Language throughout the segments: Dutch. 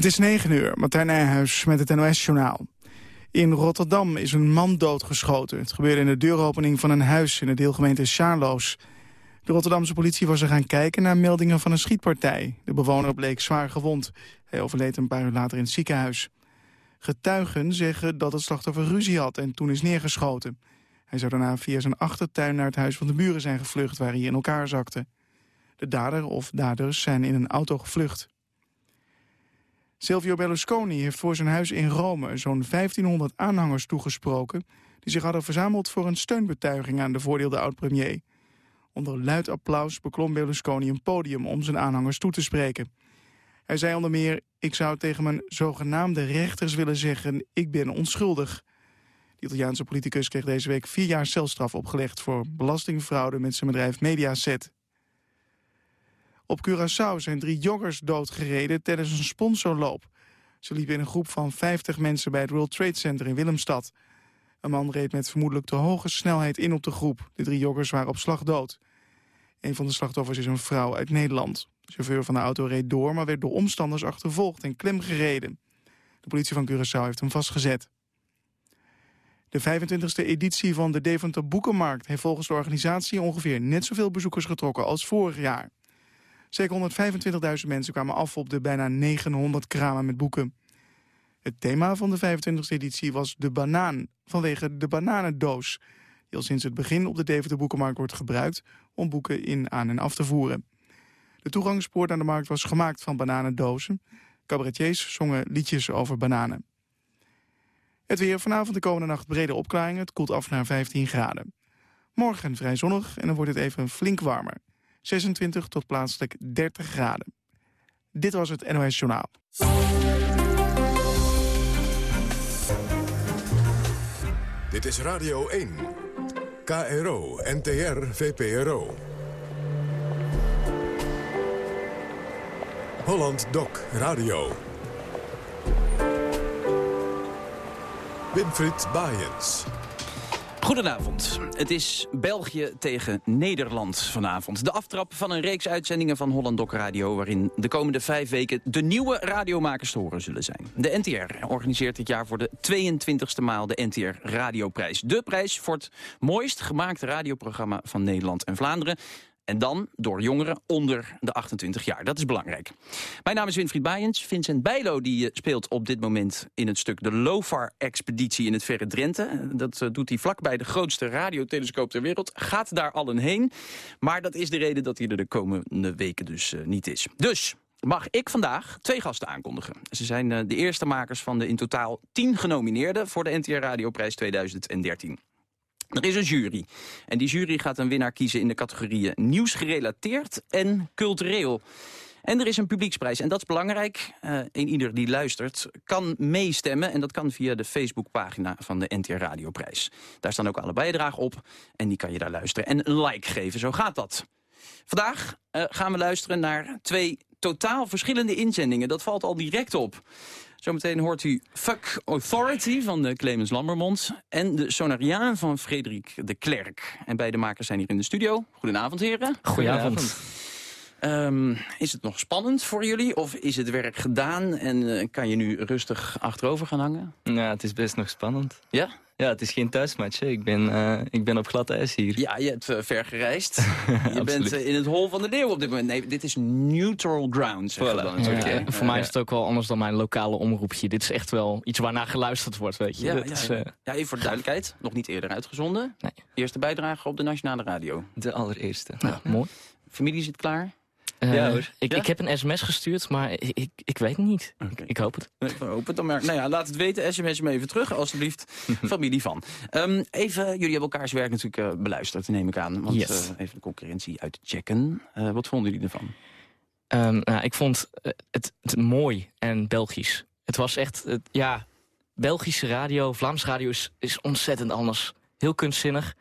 Het is 9 uur, Martijn Nijhuis met het NOS-journaal. In Rotterdam is een man doodgeschoten. Het gebeurde in de deuropening van een huis in de deelgemeente Sjaarloos. De Rotterdamse politie was er gaan kijken naar meldingen van een schietpartij. De bewoner bleek zwaar gewond. Hij overleed een paar uur later in het ziekenhuis. Getuigen zeggen dat het slachtoffer ruzie had en toen is neergeschoten. Hij zou daarna via zijn achtertuin naar het huis van de buren zijn gevlucht... waar hij in elkaar zakte. De dader of daders zijn in een auto gevlucht. Silvio Berlusconi heeft voor zijn huis in Rome zo'n 1500 aanhangers toegesproken... die zich hadden verzameld voor een steunbetuiging aan de voordeelde oud-premier. Onder luid applaus beklom Berlusconi een podium om zijn aanhangers toe te spreken. Hij zei onder meer, ik zou tegen mijn zogenaamde rechters willen zeggen, ik ben onschuldig. De Italiaanse politicus kreeg deze week vier jaar celstraf opgelegd voor belastingfraude met zijn bedrijf Mediaset. Op Curaçao zijn drie joggers doodgereden tijdens een sponsorloop. Ze liepen in een groep van 50 mensen bij het World Trade Center in Willemstad. Een man reed met vermoedelijk te hoge snelheid in op de groep. De drie joggers waren op slag dood. Een van de slachtoffers is een vrouw uit Nederland. De chauffeur van de auto reed door, maar werd door omstanders achtervolgd en klemgereden. De politie van Curaçao heeft hem vastgezet. De 25e editie van de Deventer Boekenmarkt heeft volgens de organisatie ongeveer net zoveel bezoekers getrokken als vorig jaar. Zeker 125.000 mensen kwamen af op de bijna 900 kramen met boeken. Het thema van de 25e editie was de banaan, vanwege de bananendoos... die al sinds het begin op de Deventer Boekenmarkt wordt gebruikt... om boeken in, aan en af te voeren. De toegangspoort naar de markt was gemaakt van bananendozen. Cabaretiers zongen liedjes over bananen. Het weer vanavond de komende nacht brede opklaringen. Het koelt af naar 15 graden. Morgen vrij zonnig en dan wordt het even flink warmer. 26 tot plaatselijk 30 graden. Dit was het NOS Journaal. Dit is Radio 1. KRO, NTR, VPRO. Holland Doc Radio. Winfried Baaiens. Goedenavond. Het is België tegen Nederland vanavond. De aftrap van een reeks uitzendingen van Holland Doc Radio... waarin de komende vijf weken de nieuwe radiomakers te horen zullen zijn. De NTR organiseert dit jaar voor de 22e maal de NTR Radioprijs. De prijs voor het mooist gemaakte radioprogramma van Nederland en Vlaanderen. En dan door jongeren onder de 28 jaar. Dat is belangrijk. Mijn naam is Winfried Baaiens. Vincent Bijlo die eh, speelt op dit moment in het stuk de LOFAR-expeditie in het verre Drenthe. Dat eh, doet hij vlakbij de grootste radiotelescoop ter wereld. Gaat daar allen heen. Maar dat is de reden dat hij er de komende weken dus uh, niet is. Dus mag ik vandaag twee gasten aankondigen. Ze zijn de eerste makers van de in totaal tien genomineerden... voor de NTR Radioprijs 2013. Er is een jury. En die jury gaat een winnaar kiezen in de categorieën nieuwsgerelateerd en cultureel. En er is een publieksprijs. En dat is belangrijk. Uh, ieder die luistert kan meestemmen. En dat kan via de Facebookpagina van de NTR Radioprijs. Daar staan ook alle bijdragen op. En die kan je daar luisteren. En een like geven. Zo gaat dat. Vandaag uh, gaan we luisteren naar twee totaal verschillende inzendingen. Dat valt al direct op. Zometeen hoort u Fuck Authority van de Clemens Lambermond... en de Sonariaan van Frederik de Klerk. En beide makers zijn hier in de studio. Goedenavond, heren. Goedenavond. Um, is het nog spannend voor jullie? Of is het werk gedaan en uh, kan je nu rustig achterover gaan hangen? Ja, het is best nog spannend. Ja? Ja, het is geen thuismatch. Hè. Ik, ben, uh, ik ben op glad ijs hier. Ja, je hebt uh, ver gereisd. je bent uh, in het hol van de leeuw op dit moment. Nee, dit is neutral ground. Zeg voilà. dan. Ja, Okay. voor mij is het ook wel anders dan mijn lokale omroepje. Dit is echt wel iets waarnaar geluisterd wordt, weet je. Ja, Dat ja, is, ja. ja, even voor de duidelijkheid. Nog niet eerder uitgezonden. Nee. Eerste bijdrage op de Nationale Radio. De allereerste. Nou, mooi. Familie zit klaar? Uh, ja, hoor. Ik, ja? ik heb een sms gestuurd, maar ik, ik, ik weet het niet. Okay. Ik, ik, hoop het. Ik hoop het dan maar. Nou ja, laat het weten. SMS me even terug, alstublieft. Familie van. Um, even, jullie hebben elkaars werk natuurlijk uh, beluisterd, neem ik aan. Want yes. uh, even de concurrentie uit te checken. Uh, wat vonden jullie ervan? Um, nou, ik vond het, het, mooi en Belgisch. Het was echt, het, ja, Belgische radio, Vlaams radio is, is ontzettend anders. Heel kunstzinnig.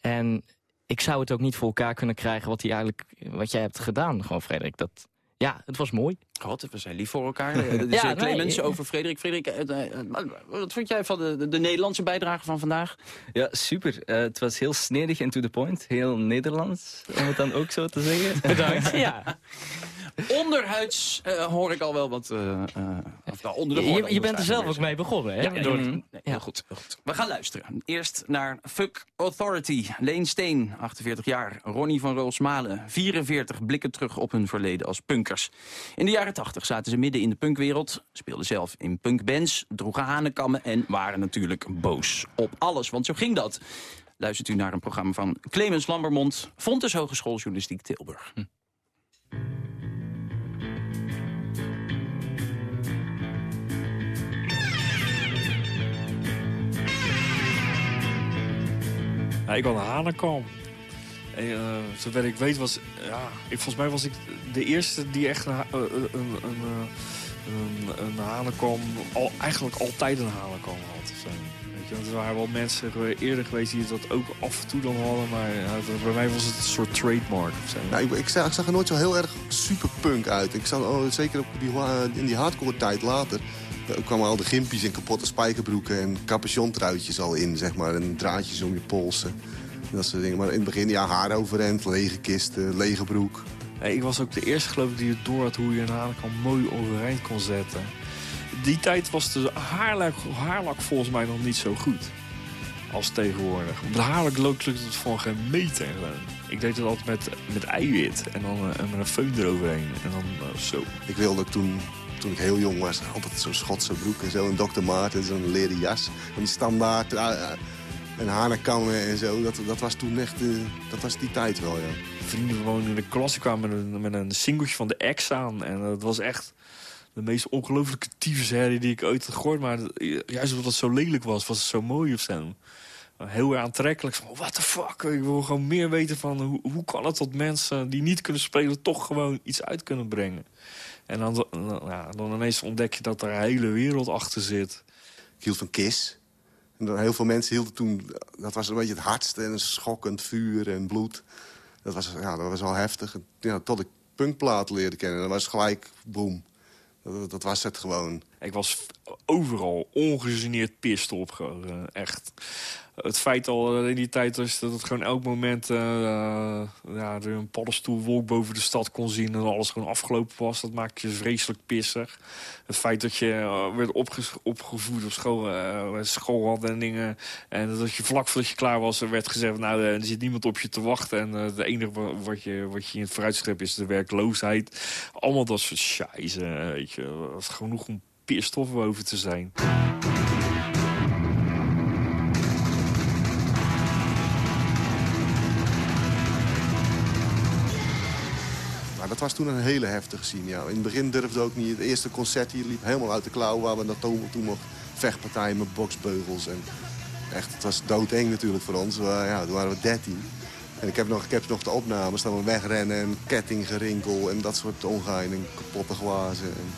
En ik zou het ook niet voor elkaar kunnen krijgen wat, hij eigenlijk, wat jij hebt gedaan, gewoon Frederik. Dat, ja, het was mooi. God, we zijn lief voor elkaar. Dit is ja, Clemens nee, over Frederik. Frederik, uh, wat vond jij van de, de, de, Nederlandse bijdrage van vandaag? Ja, super. Uh, het was heel snedig en to the point. Heel Nederlands, om het dan ook zo te zeggen. Bedankt. ja. Onderhuids eh, hoor ik al wel wat... eh, eh, onder de Je, je bent er zelf ook mee begonnen, hè? Ja, Door- mm, nee, ja. heel, goed, heel goed. We gaan luisteren. Eerst naar Fuck Authority. Leen Steen, 48 jaar. Ronnie van Roosmalen, 44. Blikken terug op hun verleden als punkers. In de jaren 80 zaten ze midden in de punkwereld. Speelden zelf in punkbands, droegen hanenkammen... en waren natuurlijk boos op alles. Want zo ging dat. Luistert u naar een programma van Clemens Lambermond... Fontes Hogeschool Journalistiek Tilburg. Hm. Ja, ik had een hanenkam. En, eh, zover ik weet was... Ja, ik, volgens mij was ik de eerste die echt een, ha- eh, een, een, een, eh. Al, eigenlijk altijd een hanenkam had. Weet je, want er waren wel mensen eerder geweest die dat ook af en toe dan hadden. Maar bij mij was het een soort trademark. Nou, ik, zag, ik zag er nooit zo heel erg superpunk uit. Ik zag, oh, zeker op die, in die hardcore tijd later... Kwamen al de gimpies en kapotte spijkerbroeken en capuchontruitjes al in, zeg maar. En draadjes om je polsen. En dat soort dingen. Maar in het begin, ja, haar overhemd, lege kisten, lege broek. Ik was ook de eerste geloof ik die het door had hoe je een hanenkam mooi overeind kon zetten. Die tijd was de haarlak, haarlak volgens mij nog niet zo goed als tegenwoordig. Op de haarlak lukte het van geen meter. Ik deed het altijd met, met eiwit en dan eh, met een föhn eroverheen. En dan eh, zo. Ik wilde toen, toen ik heel jong was, altijd zo'n Schotse broek en zo. En Dr. Maarten, zo'n leren jas. Van die standaard eh, eh, en hanenkammen en zo. Dat, dat was toen echt, eh, dat was die tijd wel, ja. Vrienden van in de klas kwamen met een, met een singeltje van de X aan. En dat was echt de meest ongelooflijke tyfusherrie die ik ooit had gehoord. Maar juist omdat het zo lelijk was, was het zo mooi of zo. Heel aantrekkelijk. Van, what the fuck? Ik wil gewoon meer weten van hoe, hoe kan het dat mensen die niet kunnen spelen... toch gewoon iets uit kunnen brengen. En dan, dan, ineens ontdek je dat er een hele wereld achter zit. Ik hield van Kiss. En dan heel veel mensen hielden toen... Dat was een beetje het hardste en een schokkend vuur en bloed. Dat was, ja, dat was wel heftig. Ja, tot ik punkplaat leerde kennen. Dat was gelijk, boom. Dat, dat was het gewoon. Ik was overal ongegeneerd pist op. eh, echt. Het feit al eh, in die tijd was dat het gewoon elk moment... eh, ja, er een paddenstoelwolk boven de stad kon zien... en alles gewoon afgelopen was, dat maakt je vreselijk pissig. Het feit dat je werd opgevoed op school, school had en dingen... en dat je vlak voordat je klaar was, er werd gezegd... nou, er zit niemand op je te wachten... en het enige wa- wat je, wat je in het vooruitzicht hebt is de werkloosheid. Allemaal dat soort scheisse, weet je. Was genoeg om pist of over te zijn. Dat was toen een hele heftige scene. In het begin durfde ook niet. Het eerste concert hier liep helemaal uit de klauw... waar we dat toen, nog vechtpartijen met boksbeugels. En echt, het was doodeng natuurlijk voor ons. We, ja, toen waren we 13. En ik heb nog, ik heb nog de opnames dat we wegrennen en kettinggerinkel... en dat soort ongein en kapotte glazen. En,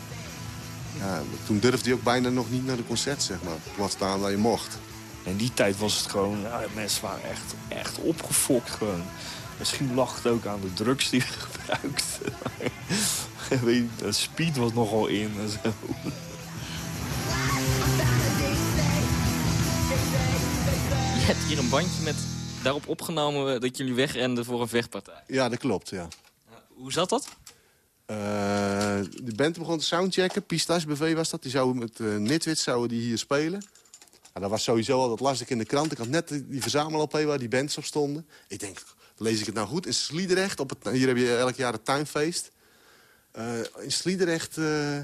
ja, toen durfde je ook bijna nog niet naar de concert, zeg maar. Laat staan waar je mocht. In die tijd was het gewoon, mensen waren echt, echt opgefokt gewoon. Misschien lag het ook aan de drugs die we gebruikten. Weet je, de speed was nogal in en zo. Je hebt hier een bandje met daarop opgenomen dat jullie wegrenden voor een vechtpartij. Ja, dat klopt, ja. Hoe zat dat? Eh, de band begon te soundchecken. Pistache BV was dat. Die zouden met uh, Nitwit zouden die hier spelen. Nou, dat was sowieso al, dat las ik in de krant. Ik had net die, die verzamel-LP waar die bands op stonden. Ik denk, lees ik het nou goed? In Sliedrecht, op het, hier heb je elk jaar het tuinfeest. Uh, in Sliedrecht, uh,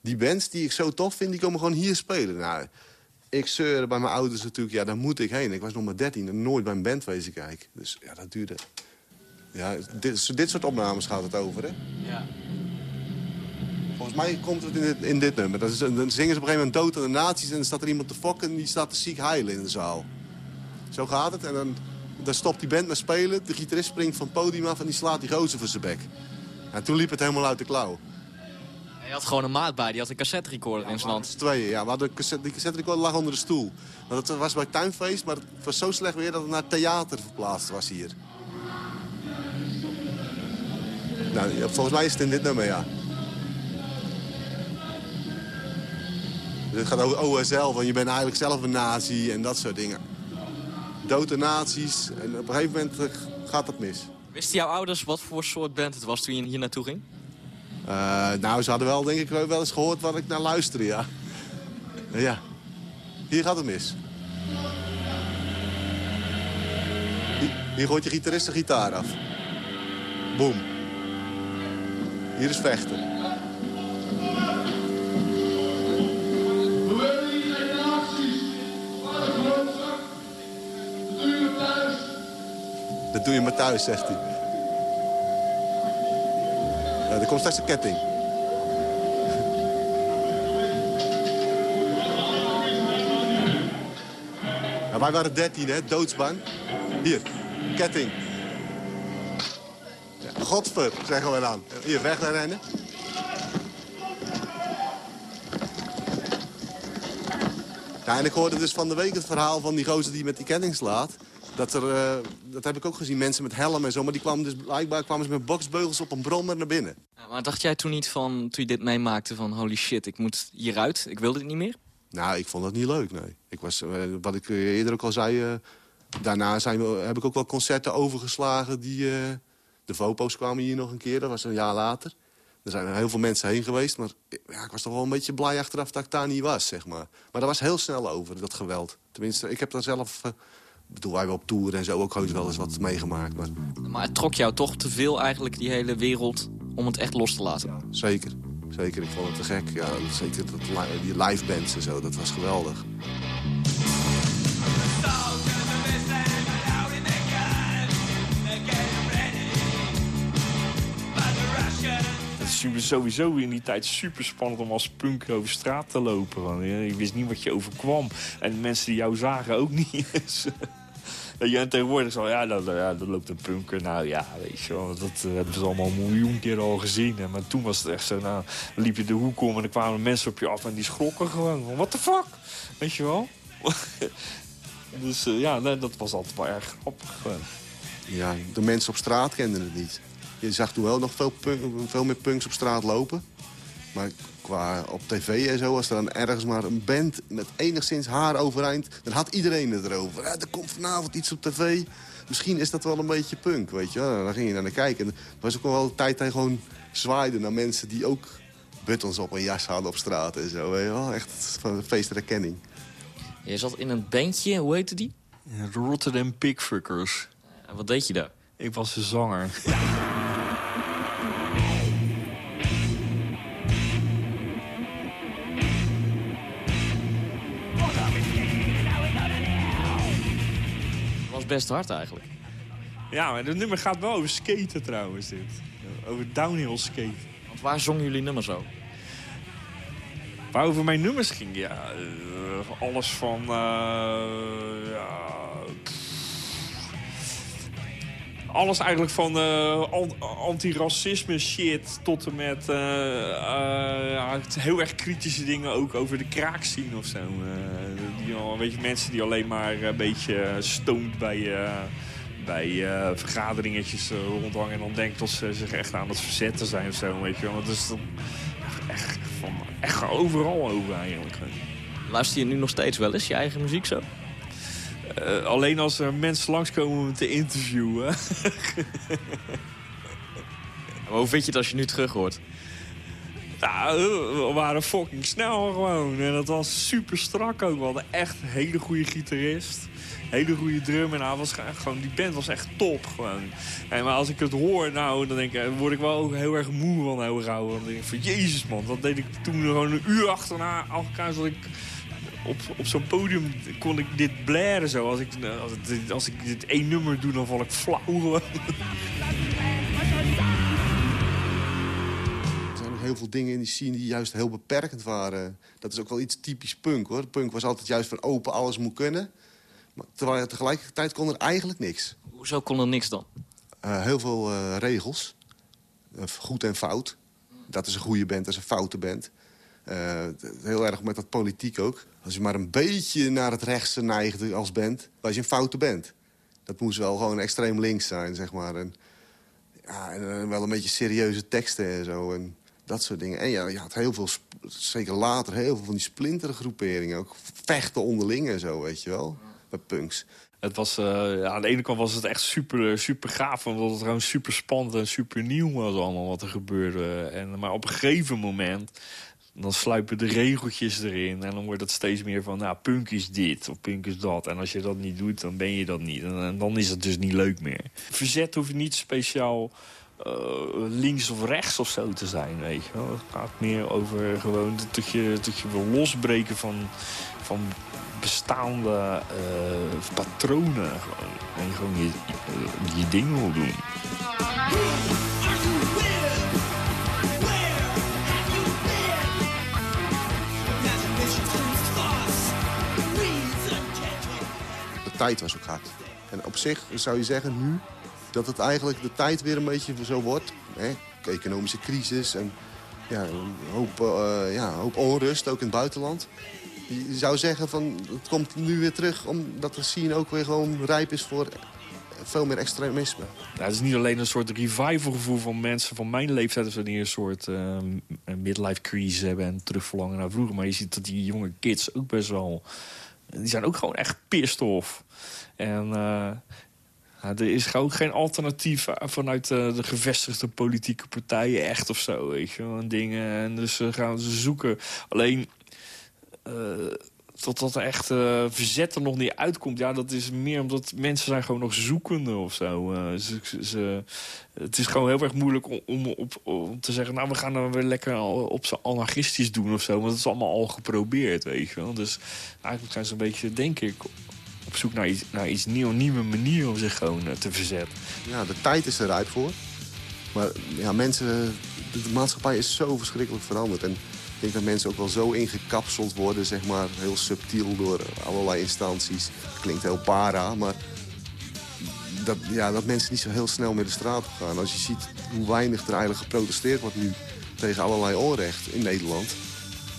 die bands die ik zo tof vind, die komen gewoon hier spelen. Nou, ik zeurde bij mijn ouders natuurlijk, ja, daar moet ik heen. Ik was nog maar 13 en nooit bij een band wezen kijken. Dus ja, dat duurde. Ja, dit, dit soort opnames gaat het over, hè? Ja. Volgens mij komt het in dit, in dit nummer. Dat is, dan zingen ze op een gegeven moment dood aan de nazi's... en dan staat er iemand te fokken en die staat te ziek heilen in de zaal. Zo gaat het. En dan, dan stopt die band met spelen. De gitarist springt van het podium af en die slaat die gozer voor zijn bek. En toen liep het helemaal uit de klauw. Hij had gewoon een maat bij, die had een cassette recorder Ja, in zijn hand. z'n tweeën, ja. We hadden cassette, die cassette recorder lag onder de stoel. Want het was bij tuinfeest, maar het was zo slecht weer dat het naar theater verplaatst was hier. Nou, volgens mij is het in dit nummer, ja. Dus het gaat over OSL, van je bent eigenlijk zelf een nazi en dat soort dingen. Nazi's en op een gegeven moment eh, gaat dat mis. Wisten jouw ouders wat voor soort band het was toen je hier naartoe ging? Uh, nou, ze hadden wel, denk ik, wel eens gehoord waar ik naar luisterde, ja. Ja. Hier gaat het mis. Hier gooit je gitarist de gitaar af. Boom. Hier is vechten. Dat doe je maar thuis, zegt hij. Er komt straks een ketting. Ja, wij waren 13, hè, doodsbang. Hier, ketting. Godver, zeggen we dan. Hier, weg naar rennen. Ja, en ik hoorde dus van de week het verhaal van die gozer die met die ketting slaat. Dat, er, uh, dat heb ik ook gezien, mensen met helm en zo. Maar die kwamen dus blijkbaar kwamen ze met boksbeugels op een brommer naar binnen. Ja, maar dacht jij toen niet van, toen je dit meemaakte, van holy shit, ik moet hieruit, ik wil dit niet meer? Nou, ik vond dat niet leuk, nee. Ik was, uh, wat ik eerder ook al zei, uh, daarna zijn we, heb ik ook wel concerten overgeslagen. Die, de Vopo's kwamen hier nog een keer, dat was een jaar later. Er zijn heel veel mensen heen geweest, maar ja, ik was toch wel een beetje blij achteraf dat ik daar niet was, zeg maar. Maar dat was heel snel over, dat geweld. Tenminste, ik heb daar zelf ik bedoel, wij hebben op tour en zo ook heus wel eens wat meegemaakt. Maar... maar het trok jou toch te veel eigenlijk, die hele wereld, om het echt los te laten? Ja, zeker. Zeker, ik vond het te gek. Ja, zeker dat, die live bands en zo, dat was geweldig. Het is sowieso in die tijd super spannend om als punk over straat te lopen. Want, je wist niet wat je overkwam. En mensen die jou zagen ook niet. Ja, en tegenwoordig zo, ja, dat, ja, dat loopt een punker. Nou ja, weet je wel, dat uh, hebben ze allemaal een miljoen keer al gezien. Maar toen was het echt zo, nou, liep je de hoek om en dan kwamen mensen op je af en die schrokken gewoon. What the fuck? Weet je wel? dus uh, ja, dat was altijd wel erg grappig. Ja, de mensen op straat kenden het niet. Je zag toen wel nog veel, veel meer punks op straat lopen. Maar qua op tv en zo, als er dan ergens maar een band met enigszins haar overeind... dan had iedereen het erover. Ja, er komt vanavond iets op tv. Misschien is dat wel een beetje punk, weet je wel. Dan ging je naar kijken. En er was ook wel een tijd dat je gewoon zwaaide naar mensen... die ook buttons op een jas hadden op straat en zo. Weet je wel. Echt van een feesterkenning. Je zat in een bandje, hoe heette die? Rotterdam Pigfuckers. En wat deed je daar? Ik was de zanger. Best hard eigenlijk. Ja, maar het nummer gaat wel over skaten trouwens, dit. Over downhill skaten. Want waar zongen jullie nummers zo? Waarover mijn nummers ging? Ja, uh, alles van... Uh, ja, alles eigenlijk van uh, antiracisme shit tot en met ja, heel erg kritische dingen ook over de kraak zien of zo. die, mensen die alleen maar een beetje stoned bij, bij vergaderingetjes rondhangen en dan denkt dat ze zich echt aan het verzetten zijn of zo. Weet je wel. Dat is echt, van, echt overal over eigenlijk. Luister je nu nog steeds wel eens je eigen muziek zo? Uh, alleen als er mensen langskomen om te interviewen. hoe vind je het als je nu terug hoort? Ja, we waren fucking snel gewoon. En dat was super strak ook. We hadden echt een hele goede gitarist. Hele goede drum. En was gewoon, die band was echt top gewoon. En maar als ik het hoor, nou, dan denk ik, word ik wel heel erg moe van heel gauw. Dan denk ik van, jezus man, dat deed ik toen gewoon een uur achterna. Elkaar zat ik op, op zo'n podium kon ik dit blaren zo. Als ik, als, het, als ik dit één nummer doe, dan val ik flauw gewoon. Er zijn nog heel veel dingen in die scene die juist heel beperkend waren. Dat is ook wel iets typisch punk, hoor. Punk was altijd juist van open, alles moet kunnen. Maar terwijl tegelijkertijd kon er eigenlijk niks. Hoezo kon er niks dan? Uh, heel veel uh, regels. Uh, goed en fout. Dat is een goede band, dat is een foute band. Uh, heel erg met dat politiek ook. Als je maar een beetje naar het rechtse neigt als band, was je een foute band. Dat moest wel gewoon extreem links zijn, zeg maar. En, ja, en uh, wel een beetje serieuze teksten en zo. En dat soort dingen. En ja, je had heel veel, zeker later, heel veel van die splintergroeperingen. Ook vechten onderling en zo, weet je wel. Bij punks. Het was, uh, ja, aan de ene kant was het echt super, super gaaf, omdat het gewoon super spannend en super nieuw was allemaal wat er gebeurde. En, maar op een gegeven moment dan sluipen de regeltjes erin. En dan wordt het steeds meer van, nou, punk is dit of punk is dat. En als je dat niet doet, dan ben je dat niet. En, dan is het dus niet leuk meer. Verzet hoef je niet speciaal uh, links of rechts of zo te zijn, weet je wel. Het gaat meer over gewoon dat je, dat je wil losbreken van, van bestaande uh, patronen. En gewoon je, je ding wil doen. Tijd was ook hard. En op zich zou je zeggen nu dat het eigenlijk de tijd weer een beetje zo wordt. Hè? Economische crisis en ja, een hoop, uh, ja, hoop onrust, ook in het buitenland. Je zou zeggen van het komt nu weer terug omdat de scene ook weer gewoon rijp is voor veel meer extremisme. Ja, het is niet alleen een soort revival gevoel van mensen van mijn leeftijd... of die een soort uh, midlife crisis hebben en terugverlangen naar vroeger. Maar je ziet dat die jonge kids ook best wel... Die zijn ook gewoon echt pissed. En uh, er is ook geen alternatief vanuit uh, de gevestigde politieke partijen echt of zo. Weet je wel, en dingen. En dus gaan ze zoeken. Alleen... totdat er echt uh, verzet er nog niet uitkomt. Ja, dat is meer omdat mensen zijn gewoon nog zoekende of zo. Uh, ze, het is gewoon heel erg moeilijk om, om, op, om te zeggen... nou, we gaan dan weer lekker op z'n anarchistisch doen of zo. Want het is allemaal al geprobeerd, weet je wel. Dus eigenlijk zijn ze een beetje, denk ik op zoek naar iets, naar iets nieuw, nieuwe manier om zich gewoon uh, te verzetten. Ja, de tijd is er rijp voor. Maar ja, mensen, de maatschappij is zo verschrikkelijk veranderd. En ik denk dat mensen ook wel zo ingekapseld worden, zeg maar, heel subtiel door allerlei instanties. Klinkt heel para, maar dat, ja, dat mensen niet zo heel snel meer de straat op gaan. Als je ziet hoe weinig er eigenlijk geprotesteerd wordt nu tegen allerlei onrecht in Nederland.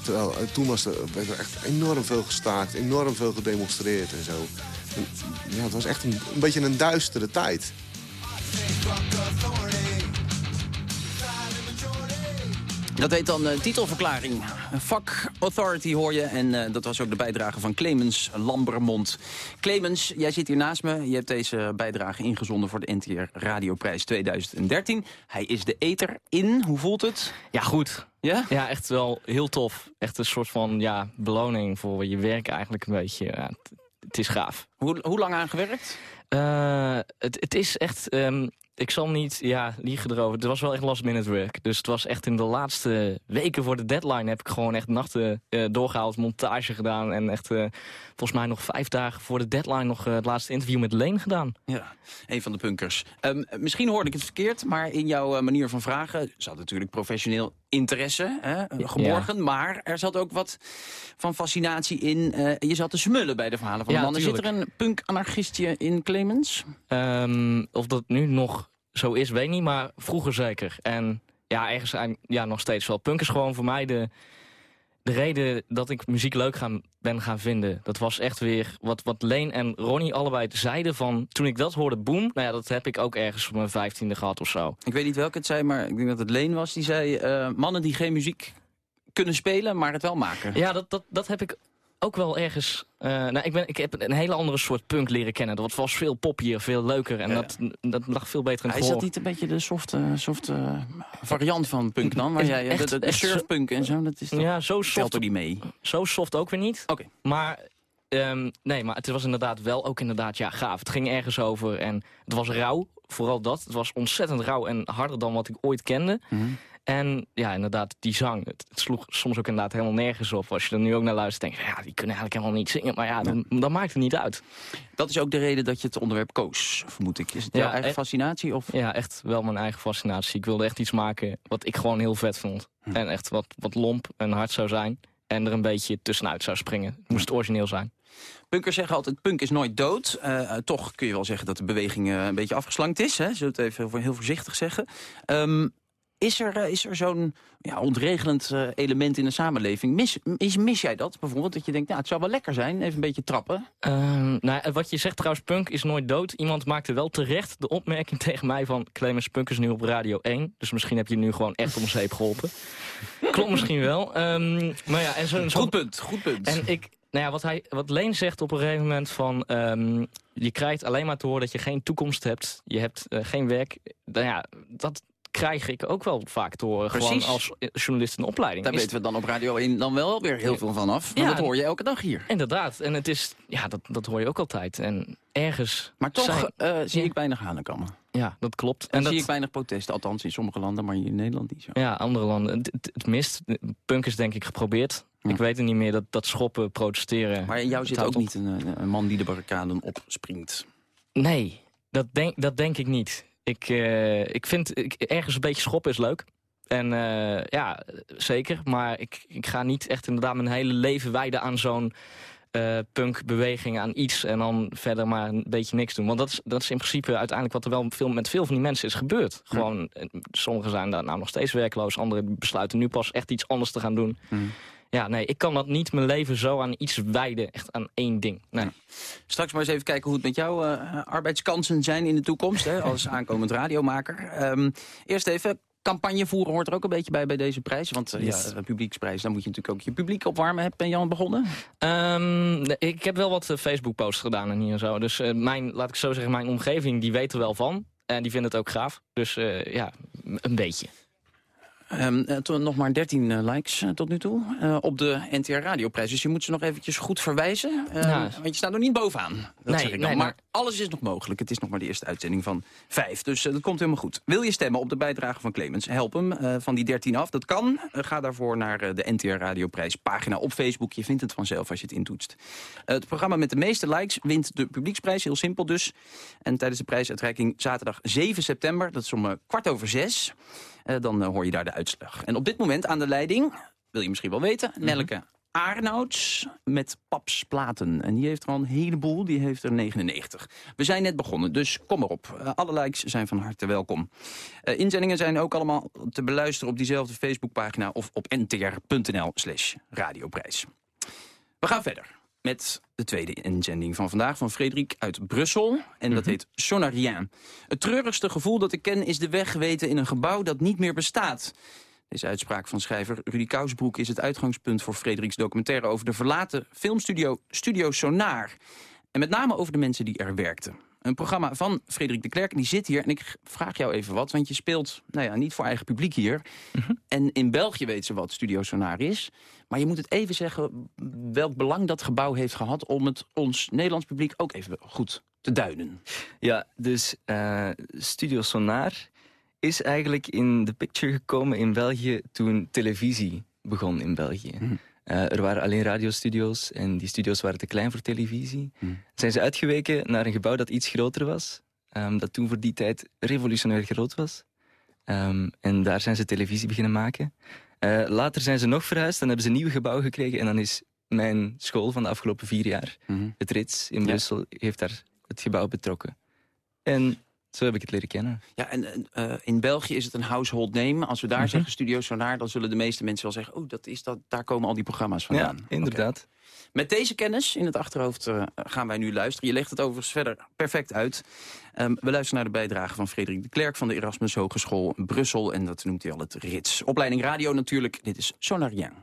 Terwijl eh, toen was er, werd er echt enorm veel gestaakt, enorm veel gedemonstreerd en zo. Ja, het was echt een, een beetje een duistere tijd. Dat heet dan uh, titelverklaring. Fuck Authority hoor je. En uh, dat was ook de bijdrage van Clemens Lambermond. Clemens, jij zit hier naast me. Je hebt deze bijdrage ingezonden voor de NTR Radioprijs 2013. Hij is de eter in. Hoe voelt het? Ja, goed. Ja? Ja, echt wel heel tof. Echt een soort van ja, beloning voor je werk eigenlijk een beetje. Ja, het is gaaf. Hoe, hoe lang aan gewerkt? Uh, het, het is echt... Um, ik zal niet ja, liegen erover. Het was wel echt last minute work. Dus het was echt in de laatste weken voor de deadline... heb ik gewoon echt nachten uh, doorgehaald, montage gedaan... en echt uh, volgens mij nog vijf dagen voor de deadline... nog uh, het laatste interview met Leen gedaan. Ja, een van de punkers. Um, misschien hoorde ik het verkeerd, maar in jouw manier van vragen... zat natuurlijk professioneel interesse hè, geborgen. Ja. Maar er zat ook wat van fascinatie in. je zat te smullen bij de verhalen van de ja, mannen. Zit er een punk-anarchistje in Clemens? Um, of dat nu nog zo is, weet ik niet, maar vroeger zeker. En ja, ergens ja, nog steeds wel. Punk is gewoon voor mij de, de reden dat ik muziek leuk gaan, ben gaan vinden. Dat was echt weer wat, wat Leen en Ronnie allebei zeiden van... toen ik dat hoorde, boom, nou ja, dat heb ik ook ergens op mijn vijftiende gehad of zo. Ik weet niet welke het zei, maar ik denk dat het Leen was. Die zei, uh, mannen die geen muziek kunnen spelen, maar het wel maken. Ja, dat, dat, dat heb ik ook wel ergens... Uh, nou, ik, ben, ik heb een hele andere soort punk leren kennen. Dat was veel poppier, veel leuker. En ja. dat, dat lag veel beter in het Is dat niet een beetje de softe, softe variant van punk dan? Waar jij, echt, de, de, de surfpunk en zo, dat is toch, ja, zo soft, er die mee? Zo soft ook weer niet. Oké. Okay. Maar... Um, nee, maar het was inderdaad wel ook inderdaad ja, gaaf. Het ging ergens over en het was rauw. Vooral dat. Het was ontzettend rauw en harder dan wat ik ooit kende. Mm -hmm. En ja, inderdaad, die zang. Het, het, sloeg soms ook inderdaad helemaal nergens op. Als je er nu ook naar luistert, denk je, ja, die kunnen eigenlijk helemaal niet zingen. Maar ja, dan, dan maakt het niet uit. Dat is ook de reden dat je het onderwerp koos, vermoed ik. Is het ja, jouw eigen fascinatie? Of? Ja, echt wel mijn eigen fascinatie. Ik wilde echt iets maken wat ik gewoon heel vet vond. Hm. En echt wat, wat lomp en hard zou zijn. En er een beetje tussenuit zou springen. Het moest origineel zijn. Punkers zeggen altijd, punk is nooit dood. Uh, toch kun je wel zeggen dat de beweging uh, een beetje afgeslankt is. Hè? Zullen we het even heel voorzichtig zeggen. Um, is er, is er zo'n ja, ontregelend uh, element in de samenleving? Mis, mis, mis, jij dat bijvoorbeeld? Dat je denkt, nou, het zou wel lekker zijn, even een beetje trappen? Uh, nou, wat je zegt trouwens, punk is nooit dood. Iemand maakte wel terecht de opmerking tegen mij van... Clemens Punk is nu op Radio 1. Dus misschien heb je nu gewoon echt om zeep geholpen. Klopt misschien wel. Um, maar ja, en zo, zo, goed punt, goed punt. En ik, nou ja, wat, hij, wat Leen zegt op een gegeven moment van... ehm, je krijgt alleen maar te horen dat je geen toekomst hebt. Je hebt eh, geen werk. Nou ja, dat krijg ik ook wel vaak te horen. Gewoon als journalist in opleiding. Daar Is- weten we dan op Radio 1 dan wel weer heel veel van af. Maar Ja. dat hoor je elke dag hier. Inderdaad. En het is, ja, dat, dat hoor je ook altijd. En ergens... Maar toch zijn- eh, zie Ja. ik weinig hanen ja, dat klopt. En dat, zie ik weinig protesten. Althans in sommige landen, maar hier in Nederland niet zo. Ja, andere landen. Het, mist. Punk is denk ik geprobeerd. Ja. Ik weet het niet meer dat, dat schoppen, protesteren... Maar in jou zit ook op. niet een, een man die de barricaden opspringt. Nee, dat denk, dat denk ik niet. Ik, eh, ik vind ik, ergens een beetje schoppen is leuk. En eh, ja, zeker. Maar ik, ik ga niet echt inderdaad mijn hele leven wijden aan zo'n eh, punkbeweging, aan iets. En dan verder maar een beetje niks doen. Want dat is, dat is in principe uiteindelijk wat er wel veel, met veel van die mensen is gebeurd. Gewoon, eh, sommigen zijn daar nou nog steeds werkloos. Anderen besluiten nu pas echt iets anders te gaan doen. Hmm. Ja, nee, ik kan dat niet mijn leven zo aan iets wijden. Echt aan één ding. Nee. Straks maar eens even kijken hoe het met jouw eh, arbeidskansen zijn in de toekomst. Hè, als aankomend radiomaker. Ehm, eerst even, campagne voeren hoort er ook een beetje bij bij deze prijs. Want eh, Yes. ja, een publieksprijs, dan moet je natuurlijk ook je publiek opwarmen. Heb- Ben je al begonnen? Ehm, ik heb wel wat eh, Facebook-posts gedaan en hier en zo. Dus eh, mijn, laat ik zo zeggen, mijn omgeving die weet er wel van. En die vinden het ook gaaf. Dus ja, een beetje. Ehm, eh, toen nog maar 13 eh, likes eh, tot nu toe op de NTR Radioprijs. Dus je moet ze nog eventjes goed verwijzen. Ehm, Ja. Want je staat nog niet bovenaan. Dat Nee, zeg ik dan. nee, maar alles is nog mogelijk. Het is nog maar de eerste uitzending van vijf. Dus dat komt helemaal goed. Wil je stemmen op de bijdrage van Clemens? Help hem van die 13 af. Dat kan. Ga daarvoor naar de NTR Radioprijs pagina op Facebook. Je vindt het vanzelf als je het intoetst. Het programma met de meeste likes wint de publieksprijs. Heel simpel dus. En tijdens de prijsuitreiking zaterdag 7 september. Dat is om kwart over zes. Eh, dan eh, hoor je daar de uitslag. En op dit moment aan de leiding, wil je misschien wel weten, Nelleke Arnouds met Paps Platen. En die heeft er al een heleboel, die heeft er 99. We zijn net begonnen, dus kom erop. Eh, alle likes zijn van harte welkom. Eh, inzendingen zijn ook allemaal te beluisteren op diezelfde Facebookpagina... of op ntr.nl slash radioprijs. We gaan verder met de tweede inzending van vandaag van Frederik uit Brussel. En dat heet Sonarien. Het treurigste gevoel dat ik ken is de weg weten in een gebouw dat niet meer bestaat. Deze uitspraak van schrijver Rudy Kousbroek is het uitgangspunt voor Frederiks documentaire over de verlaten filmstudio Studio Sonar. En met name over de mensen die er werkten. Een programma van Frederik de Klerk, die zit hier. En ik vraag jou even wat, want je speelt nou ja, niet voor eigen publiek hier. En in België weten ze wat Studio Sonar is. Maar je moet het even zeggen welk belang dat gebouw heeft gehad... om het ons Nederlands publiek ook even goed te duiden. Ja, dus eh, Studio Sonar is eigenlijk in de picture gekomen in België toen televisie begon in België. Mhm. Eh, er waren alleen radiostudio's en die studio's waren te klein voor televisie. Mhm. Zijn ze uitgeweken naar een gebouw dat iets groter was, ehm, dat toen voor die tijd revolutionair groot was. Ehm, en daar zijn ze televisie beginnen maken. Eh, later zijn ze nog verhuisd, dan hebben ze een nieuw gebouw gekregen en dan is mijn school van de afgelopen vier jaar het Rits in Ja. Brussel heeft daar het gebouw betrokken. En zo heb ik het leren kennen. Ja, en eh, in België is het een household name. Als we daar Mhm. zeggen Studio Sonar, dan zullen de meeste mensen wel zeggen... oh, dat is dat, daar komen al die programma's vandaan. Ja, inderdaad. Met deze kennis in het achterhoofd eh, gaan wij nu luisteren. Je legt het overigens verder perfect uit. Ehm, we luisteren naar de bijdrage van Frederik de Klerk... van de Erasmus Hogeschool Brussel. En dat noemt hij al het RITS. Opleiding radio natuurlijk. Dit is Sonarien.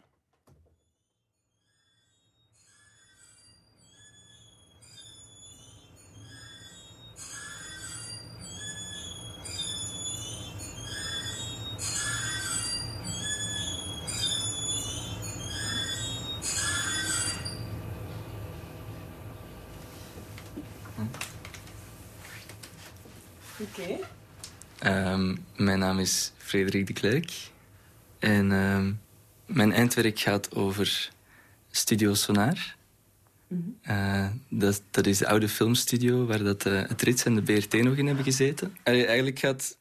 Ehm, mijn naam is Frederik de Klerk. En ehm, mijn eindwerk gaat over Studio Sonar. Eh, dat, dat is de oude filmstudio waar dat, eh, het Rits en de BRT nog in hebben gezeten. Allee, eigenlijk, gaat,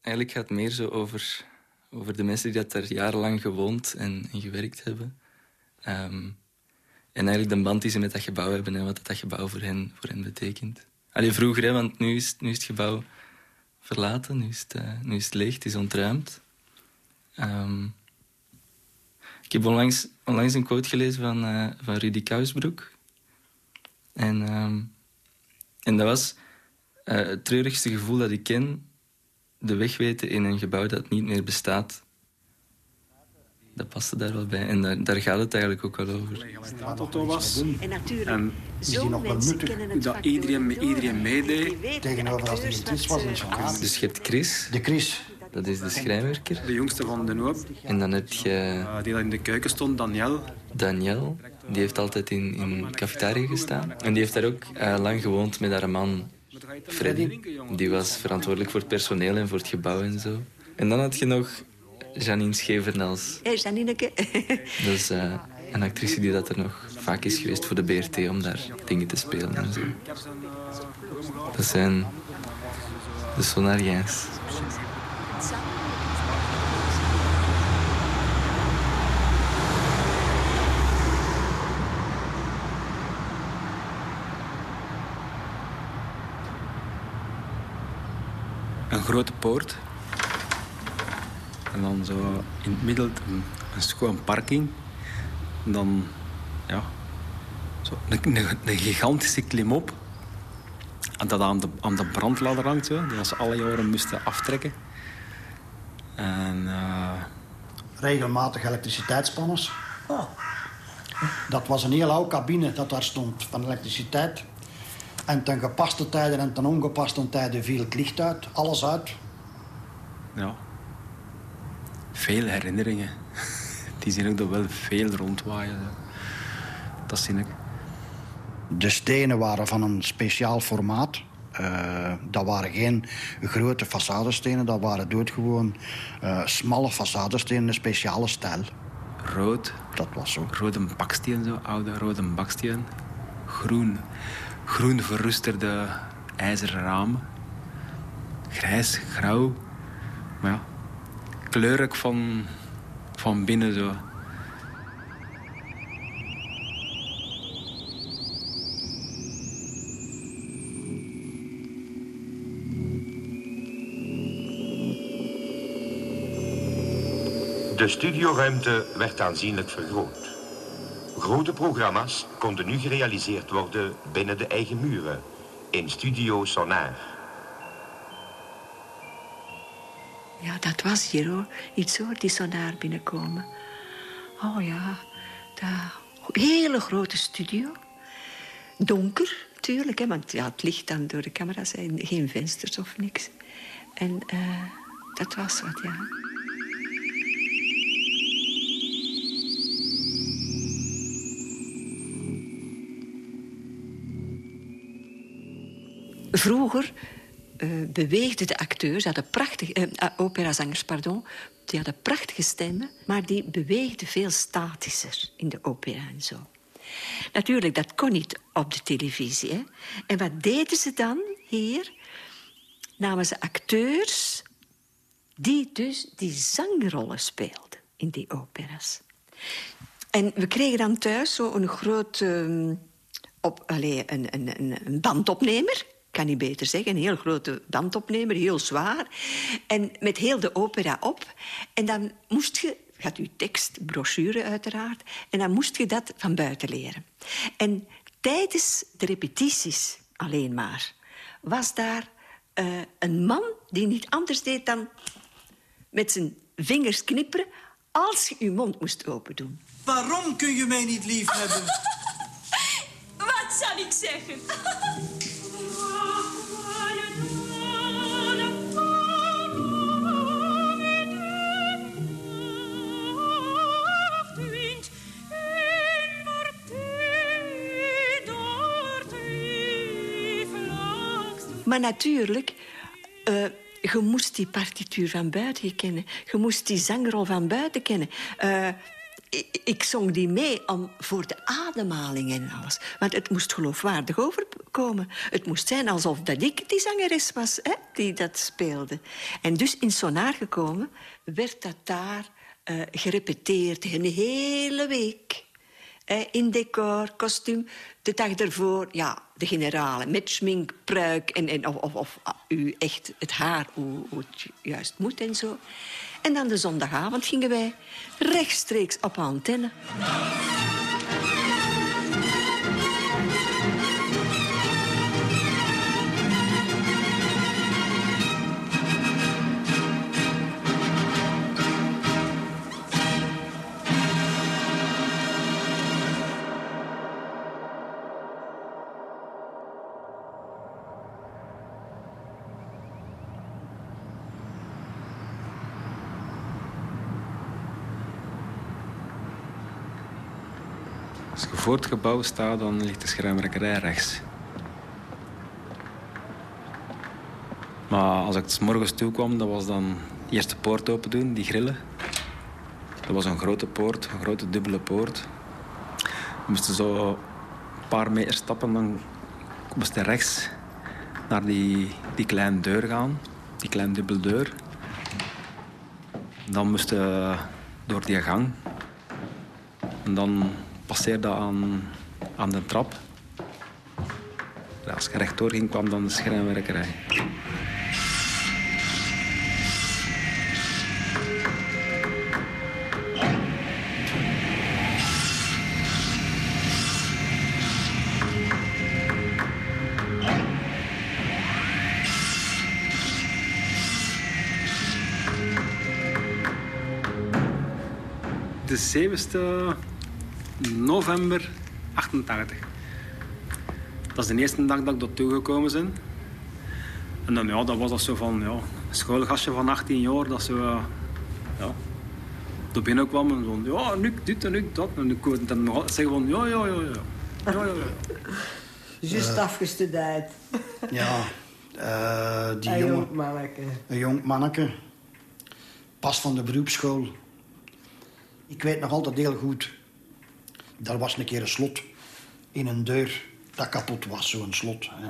eigenlijk gaat het meer zo over, over de mensen die dat daar jarenlang gewoond en, en gewerkt hebben. Ehm, en eigenlijk de band die ze met dat gebouw hebben en wat dat gebouw voor hen, voor hen betekent. Allee, vroeger, hè, want nu is, nu is het gebouw verlaten, nu is het, nu is het leeg, het is ontruimd. Ehm, ik heb onlangs, een quote gelezen van, eh, van Rudy Kousbroek. En, ehm, en dat was eh, het treurigste gevoel dat ik ken, de weg weten in een gebouw dat niet meer bestaat. Dat paste daar wel bij. En daar, daar gaat het eigenlijk ook wel over. Straatauto was. En natuurlijk, En zo die nog wel mensen nuttig kennen het dat iedereen met iedereen meedeed. Tegenover als er dat was, een journaal. Dus je hebt Chris, De Chris, dat is de schrijnwerker. de jongste van de hoop, En dan heb je eh, die daar in de keuken stond, Daniel. Daniel, die heeft altijd in, in cafetaria gestaan. En die heeft daar ook eh, lang gewoond met haar man Freddy. Die was verantwoordelijk voor het personeel en voor het gebouw en zo. En dan had je nog Janine Schevernels. Hé, Janineke. Dat is eh, een actrice die dat er nog vaak is geweest voor de BRT om daar dingen te spelen en zo. Dat zijn de Sonariens. Een grote poort. En dan zo in het midden een, een schoon parking. En dan, ja, zo een, een, een gigantische klimop. En dat aan de, aan de brandladder hangt, zo, die ze alle jaren moesten aftrekken. En eh, regelmatig elektriciteitspanners. Dat was een heel oude cabine dat daar stond van elektriciteit. En ten gepaste tijden en ten ongepaste tijden viel het licht uit, alles uit. ja, veel herinneringen. Die zien ook dat wel veel rondwaaien. Dat zie ik. De stenen waren van een speciaal formaat. Eh, dat waren geen grote façadestenen, dat waren doodgewoon eh smalle façadestenen, een speciale stijl. Rood, Dat was zo. rode baksteen, zo, oude rode baksteen. Groen, groen verroesterde ijzeren ramen. Grijs, grauw. Maar ja, kleurig van, van binnen zo. De studioruimte werd aanzienlijk vergroot. Grote programma's konden nu gerealiseerd worden binnen de eigen muren, in Studio Sonar. Ja, dat was hier hoor. Iets hoor, die sonaar binnenkomen. Oh ja, dat hele grote studio. Donker, natuurlijk, hè, want ja, het licht dan door de camera's geen vensters of niks. En eh, dat was wat, ja. Vroeger beweegden de acteurs, hadden prachtige, eh, ah, operazangers, pardon, die hadden prachtige stemmen, maar die beweegden veel statischer in de opera en zo. Natuurlijk, dat kon niet op de televisie. Hè? En wat deden ze dan hier? Namen ze acteurs die dus die zangrollen speelden in die operas. En we kregen dan thuis zo een groot ehm, op, allee, een, een, een, een bandopnemer. Kan niet beter zeggen. Een heel grote bandopnemer, heel zwaar. En met heel de opera op. En dan moest je, had u tekst, brochure uiteraard. En dan moest je dat van buiten leren. En tijdens de repetities alleen maar was daar eh, een man die niet anders deed dan met zijn vingers knipperen als je uw mond moest open doen. Waarom kun je mij niet lief hebben? Wat zal ik zeggen? Maar natuurlijk, eh, je moest die partituur van buiten kennen. Je moest die zangrol van buiten kennen. Eh, ik, ik zong die mee om, voor de ademhaling en alles. Want het moest geloofwaardig overkomen. Het moest zijn alsof dat ik die zangeres was hè, die dat speelde. En dus in Sonar gekomen, werd dat daar eh, gerepeteerd een hele week. In decor, kostuum. De dag ervoor, ja, de generale. Met schmink, pruik en, en of, of, of ah, u echt het haar, hoe, hoe het juist moet en zo. En dan de zondagavond gingen wij rechtstreeks op antenne. Als je voor het gebouw staat, dan ligt de schuimwerkerij rechts. Maar als ik s morgens toe kwam, dat was dan de eerste poort open doen, die grillen. Dat was een grote poort, een grote dubbele poort. We moesten zo een paar meter stappen, dan moesten rechts naar die, die kleine deur gaan. Die kleine dubbele deur. Dan moesten door die gang. En dan passeerde aan, aan de trap. Als je rechtdoor ging, kwam dan de schrijnwerkerij. De 7e november 88. Dat is de eerste dag dat ik dat toegekomen ben. En dan, ja, dat was dat zo van, ja, een schoolgastje van 18 jaar, dat zo, eh, ja, er binnenkwam en van, ja, nu dit en nu dat. En ik kon dan nog altijd zeggen van, ja, ja, ja, ja. ja, ja, ja. Juist Eh. afgestudeerd. Ja, eh, die Een jongen... jong manneke. Een jong manneke. Pas van de beroepsschool. Ik weet nog altijd heel goed. Daar was een keer een slot in een deur dat kapot was, zo'n slot. hè.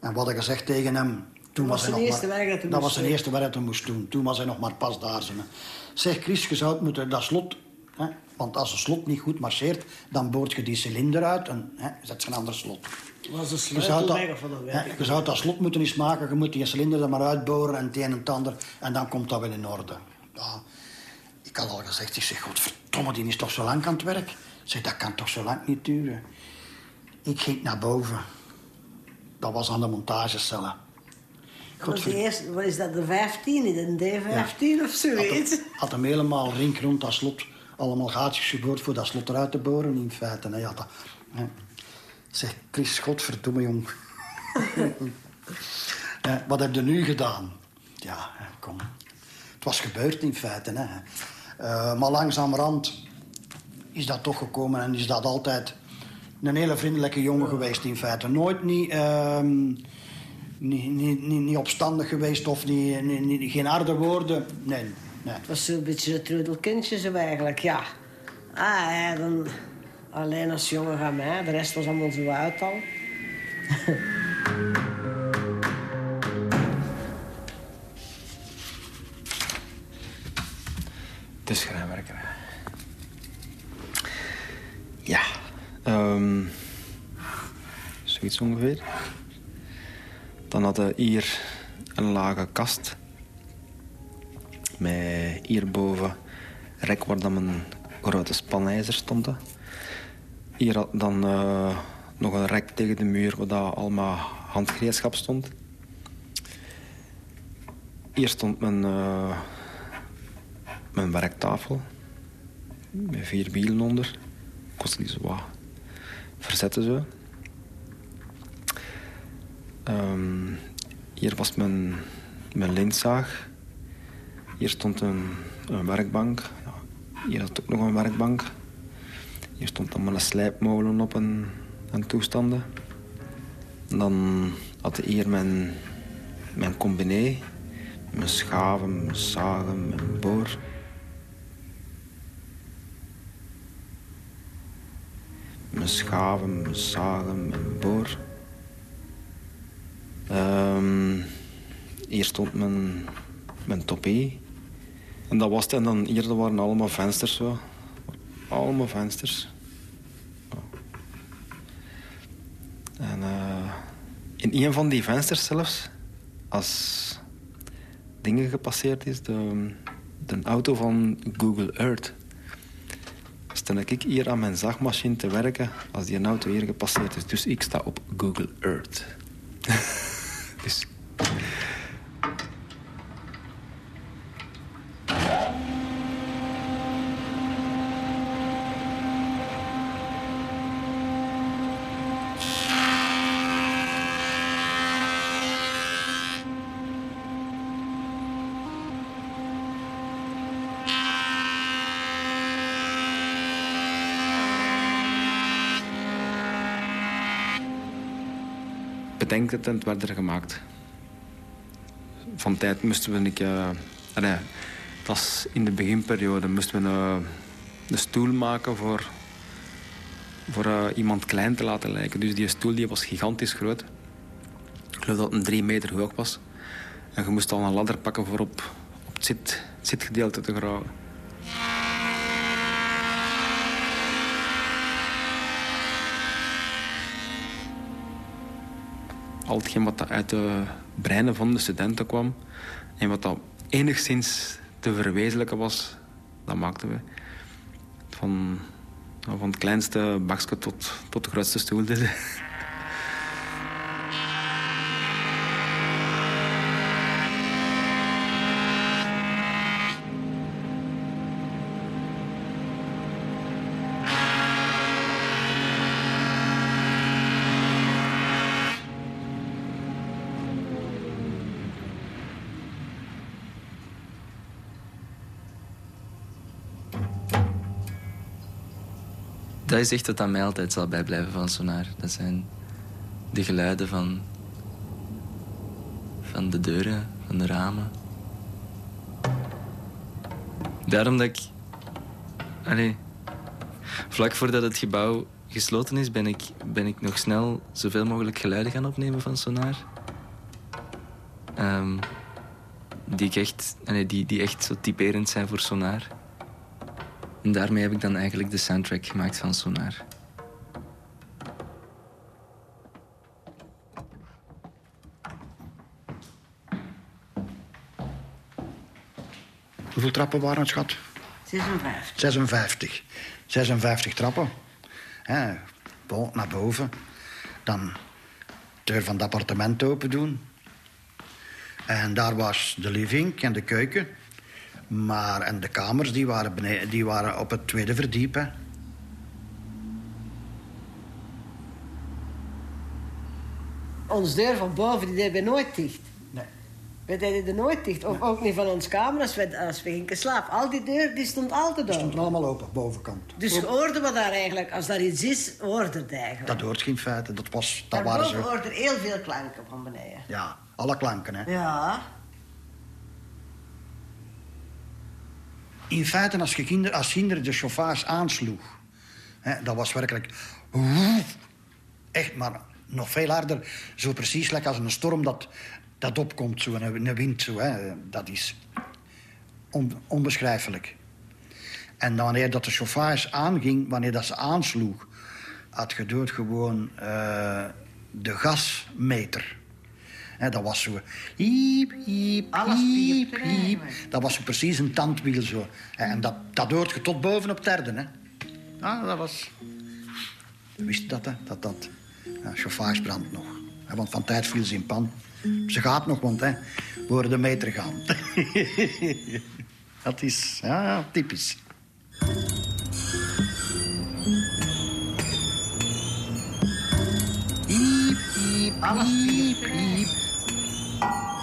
En wat ik gezegd tegen hem... Toen was hij nog eerste maar, werk dat hij Dat moest was de doen. eerste werk dat hij moest doen. Toen was hij nog maar pas daar. Zo. Zeg, Chris, je zou het moeten dat slot... Hè, want als een slot niet goed marcheert, dan boort je die cilinder uit en hè, zet je een ander slot. Was de Je zou, dat, dan hè, je zou dat slot moeten eens maken. Je moet die cilinder er maar uitboren en het een en het ander. En dan komt dat weer in orde. Ja, ik had al gezegd, ik zeg, godverdomme, die is toch zo lang aan het werk? Zeg, dat kan toch zo lang niet duren? Ik ging naar boven. Dat was aan de montagecellen. De eerste, wat is dat, de 15, de D15 of zoiets? Had, had hem helemaal rink rond dat slot. Allemaal gaatjes geboord voor dat slot eruit te boren, in feite. Hè, ja, dat, hè. Zeg, Chris, godverdomme, jong. Eh, wat heb je nu gedaan? Ja, kom. Het was gebeurd in feite. Hè. Eh, maar langzamerhand is dat toch gekomen en is dat altijd een hele vriendelijke jongen geweest in feite. Nooit niet, ehm, niet, niet, niet, niet opstandig geweest of niet, niet, niet- geen harde woorden. Nee, nee. Het was zo'n beetje een trudelkindje zo eigenlijk, ja. Ah, ja, dan alleen als jongen gaan mij, de rest was allemaal zo uit al. De schrijnwerkerij. Ja. ehm, zoiets ongeveer. Dan hadden we hier een lage kast. Met hierboven rek waar dan een grote spanijzer stond. Hier had dan eh, nog een rek tegen de muur waar allemaal handgereedschap stond. Hier stond mijn, eh, mijn werktafel. Met vier wielen onder. Kost die zo wat verzetten zo. Ehm, hier was mijn, mijn lintzaag. Hier stond een, een werkbank. Ja, hier had ook nog een werkbank. Hier stond dan een slijpmolen op en, en toestanden. En dan had ik hier mijn, mijn combiné. Mijn schaven, mijn zagen, mijn boor. Mijn schaven, mijn zagen, mijn boor. Ehm, hier stond mijn, mijn topé. En dat was het. En dan hier waren allemaal vensters zo. Allemaal vensters. En eh, in een van die vensters zelfs, als dingen gepasseerd is, de, de auto van Google Earth. Stel ik hier aan mijn zaagmachine te werken als die auto hier gepasseerd is. Dus ik sta op Google Earth. dus bedenktent werd er gemaakt. Van tijd moesten we... Uh, allee, dat was in de beginperiode. Moesten we een, een stoel maken voor, voor uh, iemand klein te laten lijken. Dus die stoel die was gigantisch groot. Ik geloof dat het een drie meter hoog was. En je moest al een ladder pakken voor op, op het, zit, het zitgedeelte te graven. Al hetgeen wat uit de breinen van de studenten kwam... en wat dat enigszins te verwezenlijken was, dat maakten we. Van, van het kleinste bakje tot, tot de grootste stoel. Dat is echt wat aan mij altijd zal bijblijven van Sonar. Dat zijn de geluiden van, van de deuren, van de ramen. Daarom dat ik... Vlak voordat het gebouw gesloten is, ben ik, ben ik nog snel zoveel mogelijk geluiden gaan opnemen van Sonar. Um, die, echt, allee, die, die echt zo typerend zijn voor Sonar. En daarmee heb ik dan eigenlijk de soundtrack gemaakt van Sonar. Hoeveel trappen waren het, schat? 56. 56. 56 trappen. He, naar boven. Dan de deur van het appartement open doen. En daar was de living en de keuken. Maar, en de kamers die waren, beneden, die waren op het tweede verdiep. Hè. Ons deur van boven die deden we nooit dicht. Nee. We deden er nooit dicht. Of ook niet van ons kamer als we, als we gingen slapen. Al die deur die stond altijd open. Die stond allemaal open, bovenkant. Dus hoorden we daar eigenlijk, als daar iets is, hoorde het eigenlijk. Dat hoort geen feiten. Dat, was, dat waren ze. hoorde er heel veel klanken van beneden. Ja, alle klanken, hè. Ja. In feite, als, je kinder, als kinderen de chauffeurs aansloeg... Hè, dat was werkelijk... Echt, maar nog veel harder. Zo precies lekker als een storm dat, dat opkomt, zo, een, een wind. Zo, hè. Dat is on, onbeschrijfelijk. En dan wanneer dat de chauffeurs aanging, wanneer dat ze aansloeg... had je gewoon uh, de gasmeter... He, dat was zo... Hiep, hiep, Alles hiep, hiep. Dat was zo precies een tandwiel zo. En dat, dat hoort je tot boven op het derde. Hè. Ah, dat was... Je wist dat, hè? Dat dat... Ja, chauffage brandt nog. Want van tijd viel ze in pan. Ze gaat nog, want hè, we horen de meter gaan. dat is ja, typisch. Hiep, hiep, Alles Thank you.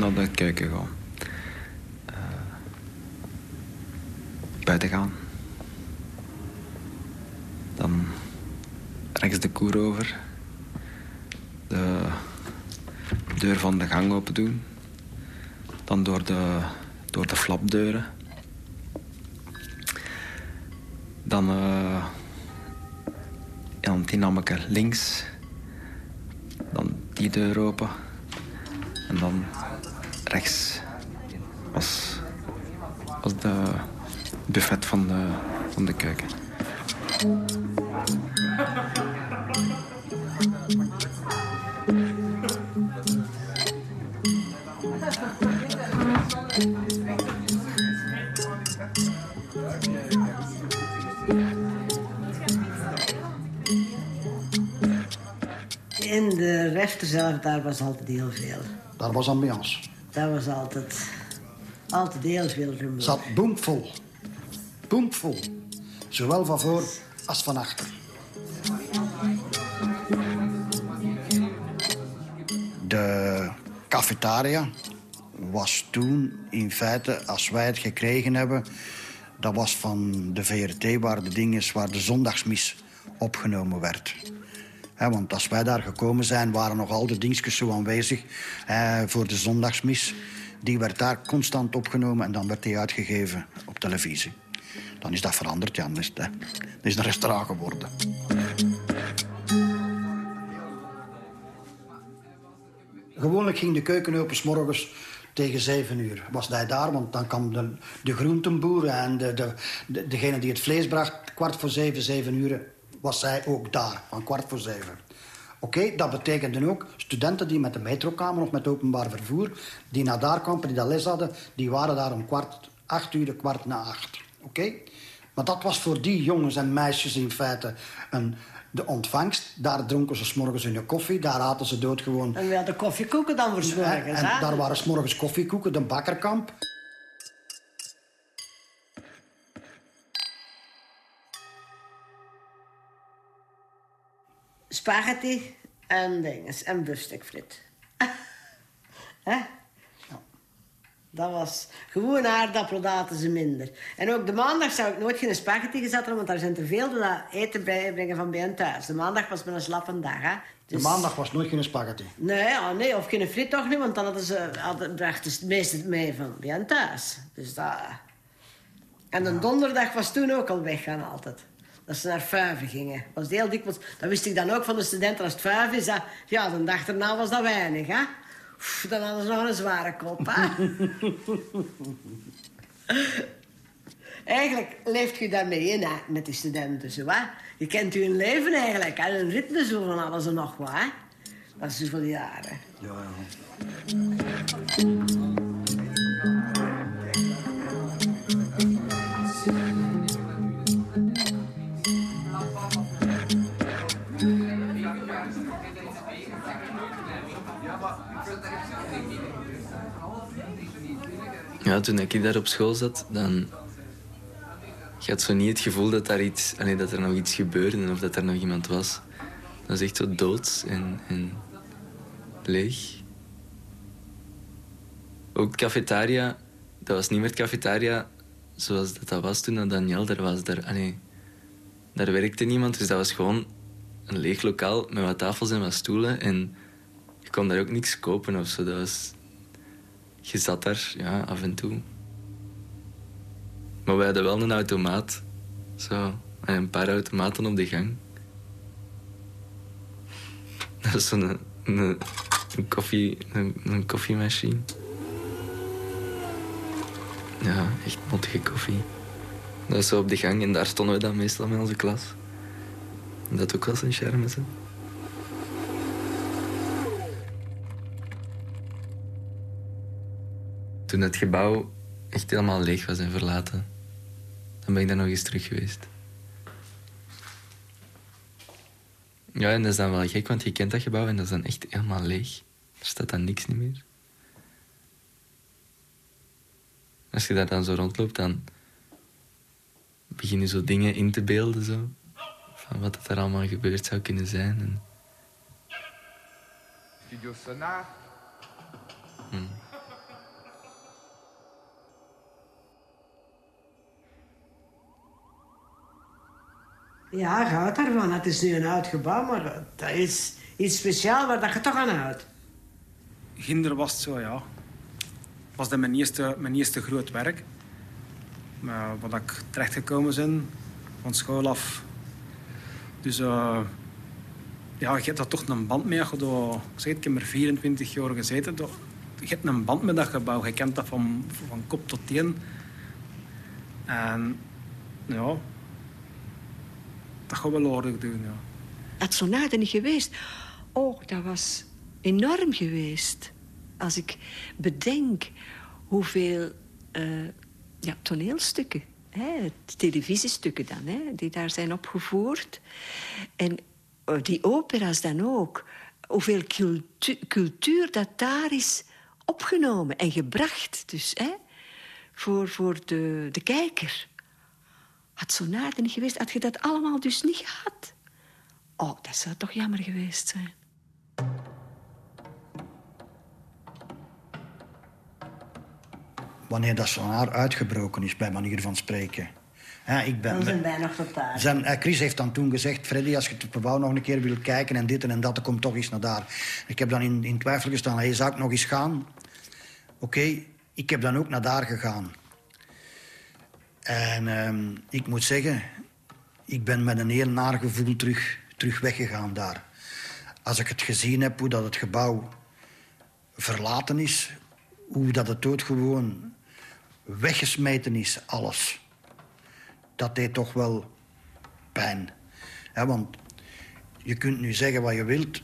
Naar de keuken gaan. Uh, buiten gaan. Dan rechts de koer over. De deur van de gang open doen. Dan door de, door de flapdeuren. Dan, uh, dan die namelijk links. Dan die deur open. En dan rechts was, was de buffet van de, van de keuken. In de refter zelf, daar was altijd heel veel. Daar was ambiance. Daar was altijd, altijd heel veel rumoer. zat boomvol. Boomvol. Zowel van voor als van achter. De cafetaria was toen in feite, als wij het gekregen hebben... dat was van de VRT, waar de ding waar de zondagsmis opgenomen werd. Want als wij daar gekomen zijn, waren nog al de dingetjes zo aanwezig voor de zondagsmis. Die werd daar constant opgenomen en dan werd die uitgegeven op televisie. Dan is dat veranderd, ja. Dan is het, is het een restaurant geworden. Gewoonlijk ging de keuken open 's morgens tegen zeven uur. Was hij daar, want dan kwam de, de groentenboer en de, de- degene die het vlees bracht... kwart voor zeven, zeven uur, was zij ook daar, van kwart voor zeven. Oké, dat betekende ook studenten die met de metrokamer of met openbaar vervoer... die naar daar kwamen, die dat les hadden, die waren daar om kwart, acht uur, kwart na acht. Oké? Maar dat was voor die jongens en meisjes in feite een, de ontvangst. Daar dronken ze 's morgens hun koffie, daar aten ze doodgewoon... En we hadden koffiekoeken dan voor 's morgens, En hè? daar waren 's morgens koffiekoeken, de bakkerkamp. Spaghetti en dinges en biefstukfrit. Hè? Dat was gewoon aardappelen aten ze minder. En ook de maandag zou ik nooit geen spaghetti gezet hebben, want daar zijn te veel die dat eten bijbrengen van bij hen thuis. De maandag was een slappe dag, hè. De Dus- maandag was nooit geen spaghetti. Nee, ja, nee, of geen frit toch niet, want dan hadden ze, hadden, brachten ze het meeste mee van bij hen thuis. Dus dat... En de donderdag was toen ook al weggaan altijd. Dat ze naar Fuiven gingen. Was heel dikwijls, dat wist ik dan ook van de studenten. Als het Fuiven is, dat, ja, de dag erna was dat weinig, hè. Oef, dan hadden ze nog een zware kop, hè. Eigenlijk leeft je daarmee in, hè, met die studenten, zo, hè. Je kent je leven eigenlijk, hè. Een ritme zo van alles en nog wat, hè. Dat is dus voor die jaren. Ja, Ja, toen ik daar op school zat, dan... Je had zo niet het gevoel dat, daar iets, allee, dat er nog iets gebeurde of dat er nog iemand was. Dat was echt zo doods en, en leeg. Ook cafetaria, dat was niet meer cafetaria zoals dat, dat was toen dat Daniel daar was. Daar, allee, daar werkte niemand, dus dat was gewoon een leeg lokaal met wat tafels en wat stoelen. En je kon daar ook niks kopen of zo. Dat was, je zat daar ja, af en toe. Maar we hadden wel een automaat. Zo, en een paar automaten op de gang. Dat is zo'n een, een, koffie, een, een koffiemachine. Ja, echt mottige koffie. Dat is zo op de gang en daar stonden we dan meestal met onze klas. En dat ook wel zijn charme. Toen het gebouw echt helemaal leeg was en verlaten, dan ben ik daar nog eens terug geweest. Ja, en dat is dan wel gek, want je kent dat gebouw en dat is dan echt helemaal leeg. Er staat dan niks niet meer. Als je daar dan zo rondloopt, dan begin je zo dingen in te beelden. Zo, van wat er allemaal gebeurd zou kunnen zijn. En, Studio Sonar. hmm. Ja, je houdt daarvan. Het is nu een oud gebouw, maar dat is iets speciaals waar dat je toch aan houdt. Ginder was het zo, ja. Was dat mijn eerste, mijn eerste groot werk. Maar wat ik terechtgekomen ben, van school af. Dus eh, ja, je hebt daar toch een band mee. Je zeg, ik heb er 24 jaar gezeten. Je hebt een band met dat gebouw. Je kent dat van, van kop tot teen. En ja, dat gaat wel aardig doen, ja. Dat zo nader niet geweest. Oh, dat was enorm geweest. Als ik bedenk hoeveel eh, ja, toneelstukken, hè, televisiestukken dan, hè, die daar zijn opgevoerd. En uh, die opera's dan ook. Hoeveel cultu cultuur dat daar is opgenomen en gebracht. Dus, hè, voor, voor de, de kijker. Had zo nader niet geweest, had je dat allemaal dus niet gehad. Oh, dat zou toch jammer geweest zijn. Wanneer dat sonaar uitgebroken is, bij manier van spreken. Ja, ik ben, Dan zijn wij nog tot daar. Zijn, eh, Chris heeft dan toen gezegd... Freddy, als je het gebouw nog een keer wil kijken... en dit en dat, dan komt toch eens naar daar. Ik heb dan in, in twijfel gestaan. Hey, zou ik nog eens gaan? Oké, ik heb dan ook naar daar gegaan. En ehm, ik moet zeggen... ik ben met een heel naar gevoel terug, terug weggegaan daar. Als ik het gezien heb, hoe dat het gebouw verlaten is... hoe dat het dood gewoon weggesmeten is, alles dat deed toch wel pijn. Want je kunt nu zeggen wat je wilt.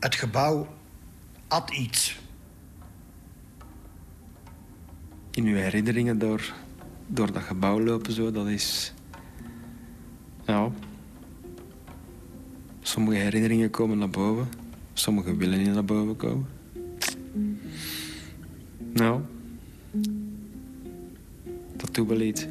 Het gebouw had iets. In uw herinneringen door, door dat gebouw lopen, zo, dat is... Ja... Sommige herinneringen komen naar boven. Sommige willen niet naar boven komen. Nou... Dat doet wel iets.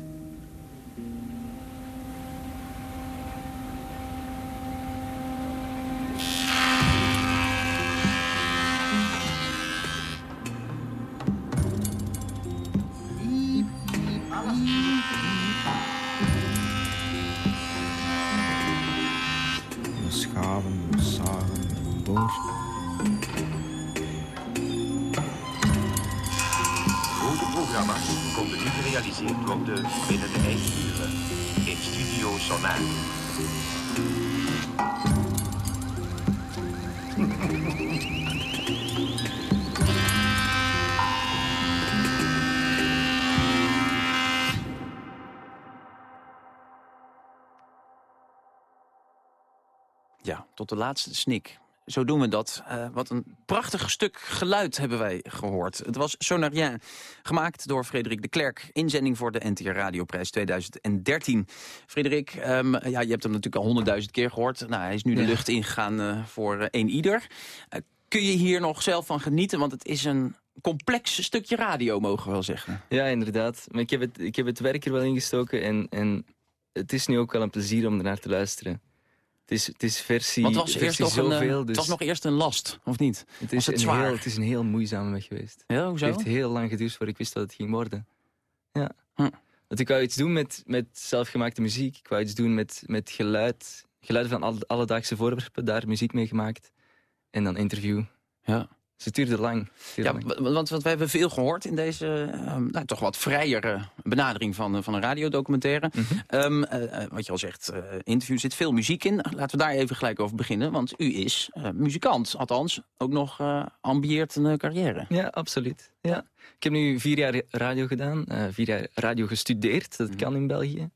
Tot de laatste snik. Zo doen we dat. Eh, wat een prachtig stuk geluid hebben wij gehoord. Het was Sonarien, gemaakt door Frederik de Klerk. Inzending voor de NTR Radioprijs 2013. Frederik, ehm, ja, je hebt hem natuurlijk al honderdduizend keer gehoord. Nou, hij is nu de lucht ingegaan eh, voor eh, één ieder. Eh, kun je hier nog zelf van genieten? Want het is een complex stukje radio, mogen we wel zeggen. Ja, inderdaad. Maar ik heb het, ik heb het werk er wel ingestoken en, en het is nu ook wel een plezier om ernaar te luisteren. Het is, het is versie, Want het was, eerst een, eh, zoveel, het dus was nog eerst een last, of niet? het was is, het een zwaar? heel, het is een heel moeizame weg geweest. Ja, hoezo? Het heeft heel lang geduurd voordat ik wist wat het ging worden. Ja. Hm. Want ik wou iets doen met, met zelfgemaakte muziek. Ik wou iets doen met, met geluid. Geluiden van alle, alledaagse voorwerpen, daar muziek mee gemaakt. En dan interview. Ja. Dus het duurde lang. Duurde Ja, lang. want, want we hebben veel gehoord in deze ehm, nou, toch wat vrijere benadering van, eh, van een radiodocumentaire. Mhm. Ehm, eh, eh, wat je al zegt, interview zit veel muziek in. Laten we daar even gelijk over beginnen, want u is muzikant. Althans, ook nog ambieert een carrière. Ja, absoluut. Ja. Ik heb nu vier jaar radio gedaan, vier jaar radio gestudeerd. Dat kan in België.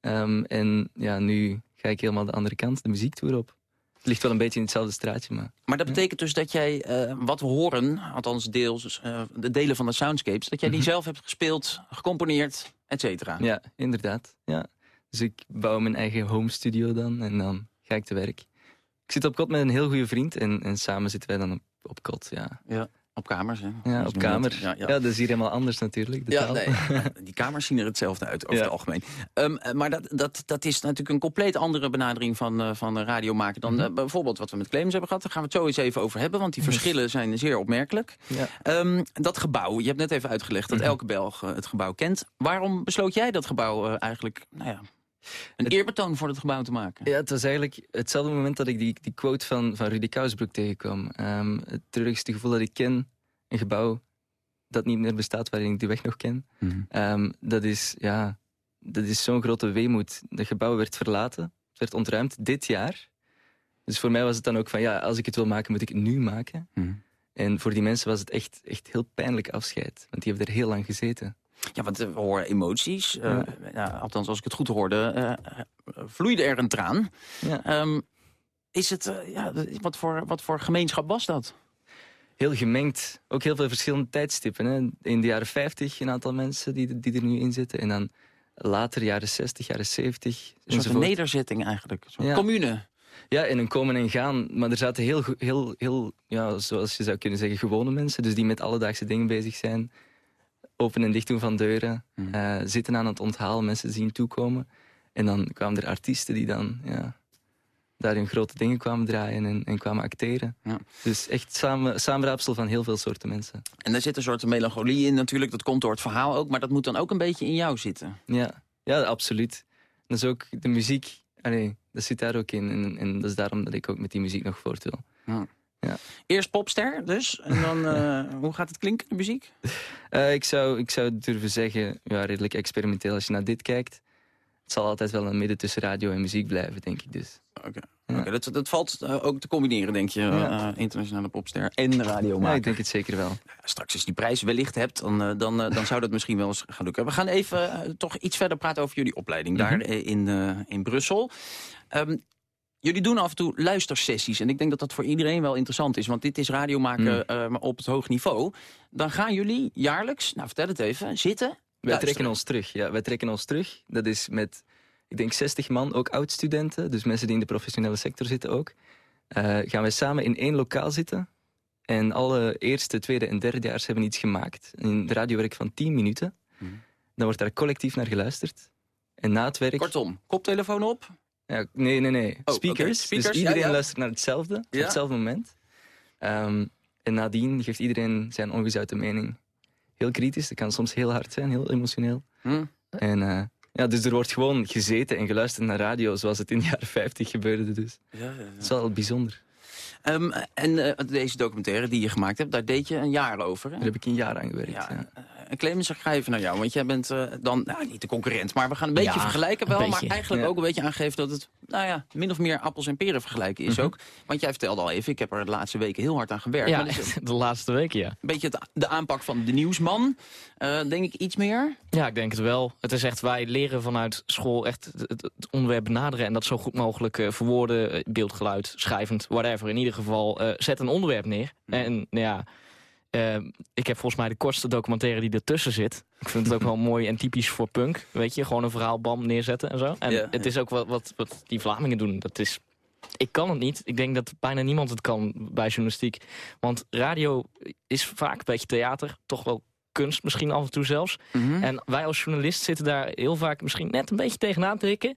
Ehm, en ja, nu ga ik helemaal de andere kant, de muziektour op. Het ligt wel een beetje in hetzelfde straatje, maar... Maar dat betekent dus dat jij, eh, wat we horen, althans deels, eh, de delen van de soundscapes, dat jij die zelf hebt gespeeld, gecomponeerd, et cetera. Mhm. Ja, inderdaad. Ja. Dus ik bouw mijn eigen home studio dan en dan ga ik te werk. Ik zit op kot met een heel goede vriend en, en samen zitten wij dan op, op kot. Ja, Ja, op kamers. Hè. ja op nu kamer. dat- Ja, dat is hier helemaal anders natuurlijk. De Ja, taal. nee, die kamers zien er hetzelfde uit over het algemeen. Ehm, eh, maar dat, dat, dat is natuurlijk een compleet andere benadering van, eh van eh, radio maken... dan Mhm. eh, bijvoorbeeld wat we met Clemens hebben gehad. Daar gaan we het zo eens even over hebben, want die verschillen zijn zeer opmerkelijk. Ja. Ehm, dat gebouw, je hebt net even uitgelegd dat Mhm. elke Belg het gebouw kent. Waarom besloot jij dat gebouw eigenlijk, nou ja, een eerbetoon voor het gebouw te maken? Ja, het was eigenlijk hetzelfde moment dat ik die, die quote van, van Rudy Kousbroek tegenkwam. Ehm, het treurigste gevoel dat ik ken, een gebouw dat niet meer bestaat, waarin ik de weg nog ken. Mhm. Ehm, dat is, ja, dat is zo'n grote weemoed. Dat gebouw werd verlaten, het werd ontruimd dit jaar. Dus voor mij was het dan ook van, ja, als ik het wil maken, moet ik het nu maken. Mhm. En voor die mensen was het echt, echt heel pijnlijk afscheid. Want die hebben er heel lang gezeten. Ja, want eh, we horen emoties. Ja, althans, als ik het goed hoorde, eh, vloeide er een traan. Ja. Ehm, is het, ja, wat, voor, wat voor gemeenschap was dat? Heel gemengd. Ook heel veel verschillende tijdstippen. Hè. In de jaren 50 een aantal mensen die, die er nu in zitten. En dan later, jaren 60, jaren 70. Een soort nederzetting eigenlijk. Een Ja. commune. Ja, in een komen en gaan. Maar er zaten heel, heel, heel ja, zoals je zou kunnen zeggen, gewone mensen. Dus die met alledaagse dingen bezig zijn. Open en dicht doen van deuren. Mhm. eh, zitten aan het onthaal, mensen zien toekomen. En dan kwamen er artiesten die dan ja, daar hun grote dingen kwamen draaien en, en kwamen acteren. Dus echt samen, samenraapsel van heel veel soorten mensen. En daar zit een soort melancholie in natuurlijk. Dat komt door het verhaal ook. Maar dat moet dan ook een beetje in jou zitten. Ja, ja absoluut. Dat is ook de muziek. Allee, dat zit daar ook in. En, en dat is daarom dat ik ook met die muziek nog voort wil. Ja. Ja. Eerst popster dus. En dan, eh, hoe gaat het klinken, de muziek? Eh, ik, zou, ik zou durven zeggen, ja, redelijk experimenteel als je naar dit kijkt. Het zal altijd wel een midden tussen radio en muziek blijven, denk ik dus. Oké. Oké, dat, dat valt eh, ook te combineren, denk je, Ja. internationale popster en radio Ja, ik denk het zeker wel. Straks als je die prijs wellicht hebt, dan, dan, dan zou dat misschien wel eens gaan lukken. We gaan even toch iets verder praten over jullie opleiding daar Mhm. eh, in, in Brussel. Ehm, jullie doen af en toe luistersessies. En ik denk dat dat voor iedereen wel interessant is. Want dit is radio maken Mm. eh, maar op het hoog niveau. Dan gaan jullie jaarlijks, nou vertel het even, zitten. Wij luisteren. trekken ons terug. Ja, wij trekken ons terug. Dat is met, ik denk, 60 man, ook oud-studenten. Dus mensen die in de professionele sector zitten ook. Eh, gaan wij samen in één lokaal zitten. En alle eerste, tweede en derdejaars hebben iets gemaakt. Een radiowerk van 10 minuten. Mhm. Dan wordt daar collectief naar geluisterd. En na het werk... Kortom, koptelefoon op. Ja, nee, nee, nee. oké, Speakers. speakers, Dus iedereen ja, ja. luistert naar hetzelfde, op hetzelfde moment. Ehm, en nadien geeft iedereen zijn ongezouten mening. Heel kritisch, dat kan soms heel hard zijn, heel emotioneel. Hm. En, eh, ja, dus er wordt gewoon gezeten en geluisterd naar radio, zoals het in de jaren 50 gebeurde. Dus. Ja. Dat is wel bijzonder. Ehm, en eh, deze documentaire die je gemaakt hebt, daar deed je een jaar over. Hè? Daar heb ik een jaar aan gewerkt. Ja, Ja. En Clemens, ik ga even naar jou, want jij bent eh, dan nou, niet de concurrent, maar we gaan een beetje Ja, vergelijken een wel, beetje, maar eigenlijk ja. ook een beetje aangeven dat het, nou ja, min of meer appels en peren vergelijken is Mhm. ook. Want jij vertelde al even, ik heb er de laatste weken heel hard aan gewerkt. Ja, echt de laatste weken, ja. Een beetje het, de aanpak van de nieuwsman, eh, denk ik iets meer. Ja, ik denk het wel. Het is echt, wij leren vanuit school echt het, onderwerp benaderen... en dat zo goed mogelijk eh, verwoorden, beeldgeluid, schrijvend, whatever. In ieder geval, zet een onderwerp neer. En nou ja, eh, ik heb volgens mij de kortste documentaire die ertussen zit. Ik vind het ook wel mooi en typisch voor punk. Weet je, gewoon een verhaal, bam, neerzetten en zo. En Ja, het ja. is ook wat, wat, wat die Vlamingen doen. Dat is... Ik kan het niet. Ik denk dat bijna niemand het kan bij journalistiek. Want radio is vaak een beetje theater. Toch wel kunst misschien af en toe zelfs. Mhm. En wij als journalist zitten daar heel vaak misschien net een beetje tegenaan te hikken.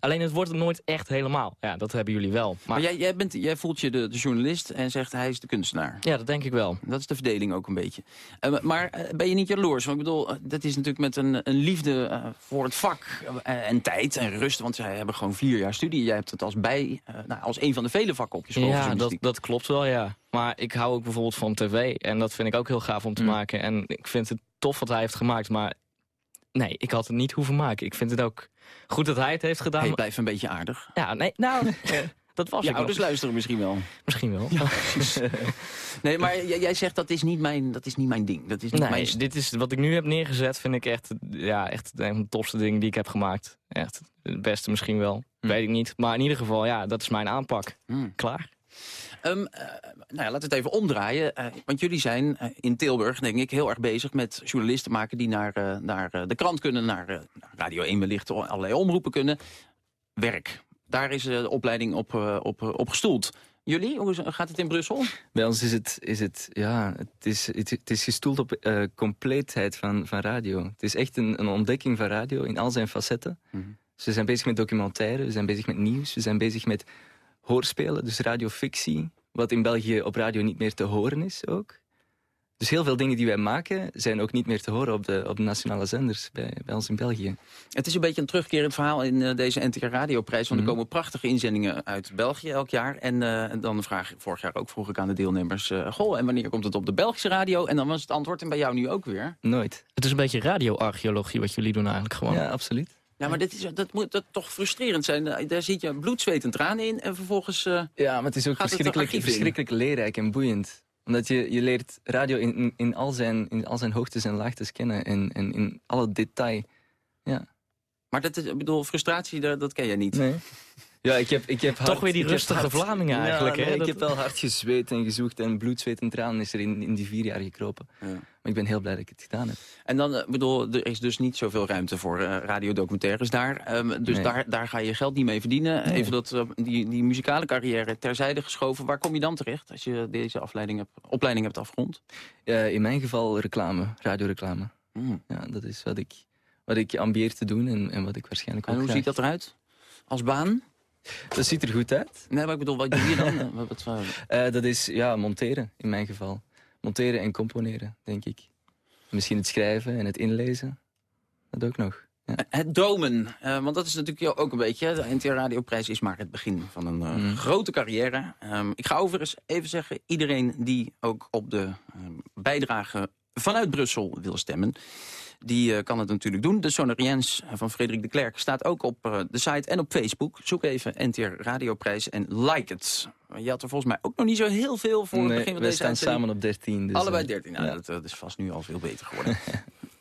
Alleen het wordt het nooit echt helemaal. Ja, dat hebben jullie wel. Maar, jij, jij, bent, jij voelt je de, de journalist en zegt hij is de kunstenaar. Ja, dat denk ik wel. Dat is de verdeling ook een beetje. Eh, maar eh, ben je niet jaloers? Want ik bedoel, eh, dat is natuurlijk met een, een liefde voor het vak en tijd en rust. Want zij hebben gewoon vier jaar studie. Jij hebt het als bij, nou, als een van de vele vakken op je school. Ja, dat, dat klopt wel, ja. Maar ik hou ook bijvoorbeeld van tv. En dat vind ik ook heel gaaf om te Mm. maken. En ik vind het tof wat hij heeft gemaakt. Maar nee, ik had het niet hoeven maken. Ik vind het ook goed dat hij het heeft gedaan. Hey, blijf een beetje aardig. Ja, nee, nou, eh, dat was ik ouders nog. luisteren misschien wel. Misschien wel. Nee, maar jij, zegt dat is niet mijn, dat is niet mijn ding. Dat is niet Nee, mijn... dit is wat ik nu heb neergezet, vind ik echt, ja, echt een van de tofste dingen die ik heb gemaakt. Echt het beste misschien wel, weet ik niet. Maar in ieder geval, ja, dat is mijn aanpak. Hmm. Klaar. Eh, nou ja, laten we het even omdraaien. eh, want jullie zijn eh, in Tilburg, denk ik, heel erg bezig met journalisten maken... die naar, naar de krant kunnen, naar Radio 1 wellicht, allerlei omroepen kunnen. Werk. Daar is de opleiding op, op, op gestoeld. Jullie, hoe gaat het in Brussel? Bij ons is het, is het, ja, het is, het, het is gestoeld op compleetheid van, van radio. Het is echt een, een ontdekking van radio in al zijn facetten. Mhm. Dus we zijn bezig met documentaire, we zijn bezig met nieuws, we zijn bezig met hoorspelen, dus radiofictie, wat in België op radio niet meer te horen is ook. Dus heel veel dingen die wij maken zijn ook niet meer te horen op de, op de nationale zenders bij, bij ons in België. Het is een beetje een terugkerend verhaal in eh, deze NTR Radioprijs. Want Mhm. er komen prachtige inzendingen uit België elk jaar. En eh, dan vraag ik, vorig jaar ook vroeg ik aan de deelnemers... eh, goh, en wanneer komt het op de Belgische radio? En dan was het antwoord, en bij jou nu ook weer. Nooit. Het is een beetje radioarcheologie wat jullie doen eigenlijk gewoon. Ja, absoluut. Ja, maar dit is, dat moet dat toch frustrerend zijn. Eh, Daar zit je bloed, zweet en tranen in. En vervolgens... eh, Ja, maar het is ook verschrikkelijk, verschrikkelijk leerrijk en boeiend. Omdat je, je leert radio in, in, in, al zijn, in al zijn hoogtes en laagtes kennen. En, en in alle detail. Ja. Maar dat is, ik bedoel, frustratie, dat, dat ken jij niet. Nee. Ja, ik heb, ik heb Toch weer die rustige hard- Vlamingen Ja, eigenlijk, hè? nee, Dat- Ik heb wel hard gezweet en gezocht en bloed, zweet en tranen is er in, in die vier jaar gekropen. Maar ik ben heel blij dat ik het gedaan heb. En dan, eh, bedoel, er is dus niet zoveel ruimte voor eh, radiodocumentaires daar. Ehm, dus Nee. daar, daar ga je geld niet mee verdienen. Nee. Even dat, eh, die, die muzikale carrière terzijde geschoven. Waar kom je dan terecht als je deze afleiding hebt, opleiding hebt afgerond? Eh, in mijn geval reclame, radioreclame. Hmm. Ja, dat is wat ik, wat ik ambieer te doen en, en wat ik waarschijnlijk En ook hoe graag- ziet dat eruit? Als baan? Dat ziet er goed uit. Nee, maar ik bedoel, wat doe je dan? Wat- wat, eh, Eh, dat is ja, monteren in mijn geval. Monteren en componeren, denk ik. Misschien het schrijven en het inlezen. Dat ook nog. Ja. Het dromen, eh, want dat is natuurlijk ook een beetje... de NTR Radioprijs is maar het begin van een eh, Mm. grote carrière. Ehm, ik ga overigens even zeggen... iedereen die ook op de ehm, bijdrage vanuit Brussel wil stemmen... die eh, kan het natuurlijk doen. De Sonoriens van Frederik de Klerk staat ook op eh, de site en op Facebook. Zoek even NTR Radioprijs en like het. Je had er volgens mij ook nog niet zo heel veel voor het begin van deze staan samen op 13. Dus, Allebei eh, 13. Nou, ja. dat, dat is vast nu al veel beter geworden.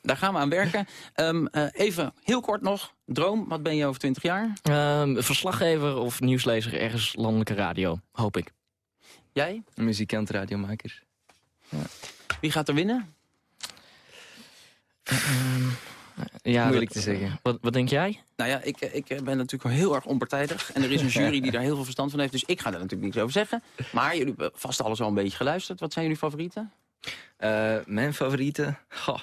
Daar gaan we aan werken. Ehm, eh, even heel kort nog. Droom, wat ben je over 20 jaar? Ehm, verslaggever of nieuwslezer ergens landelijke radio, hoop ik. Jij? Een muzikant, radiomaker. Wie gaat er winnen? Ja, Moeilijk dat- te zeggen. Wat, wat denk jij? Nou ja, ik, ik ben natuurlijk heel erg onpartijdig. En er is een jury die daar heel veel verstand van heeft. Dus ik ga daar natuurlijk niks over zeggen. Maar jullie hebben vast alles al een beetje geluisterd. Wat zijn jullie favorieten? Eh, mijn favoriete? Goh,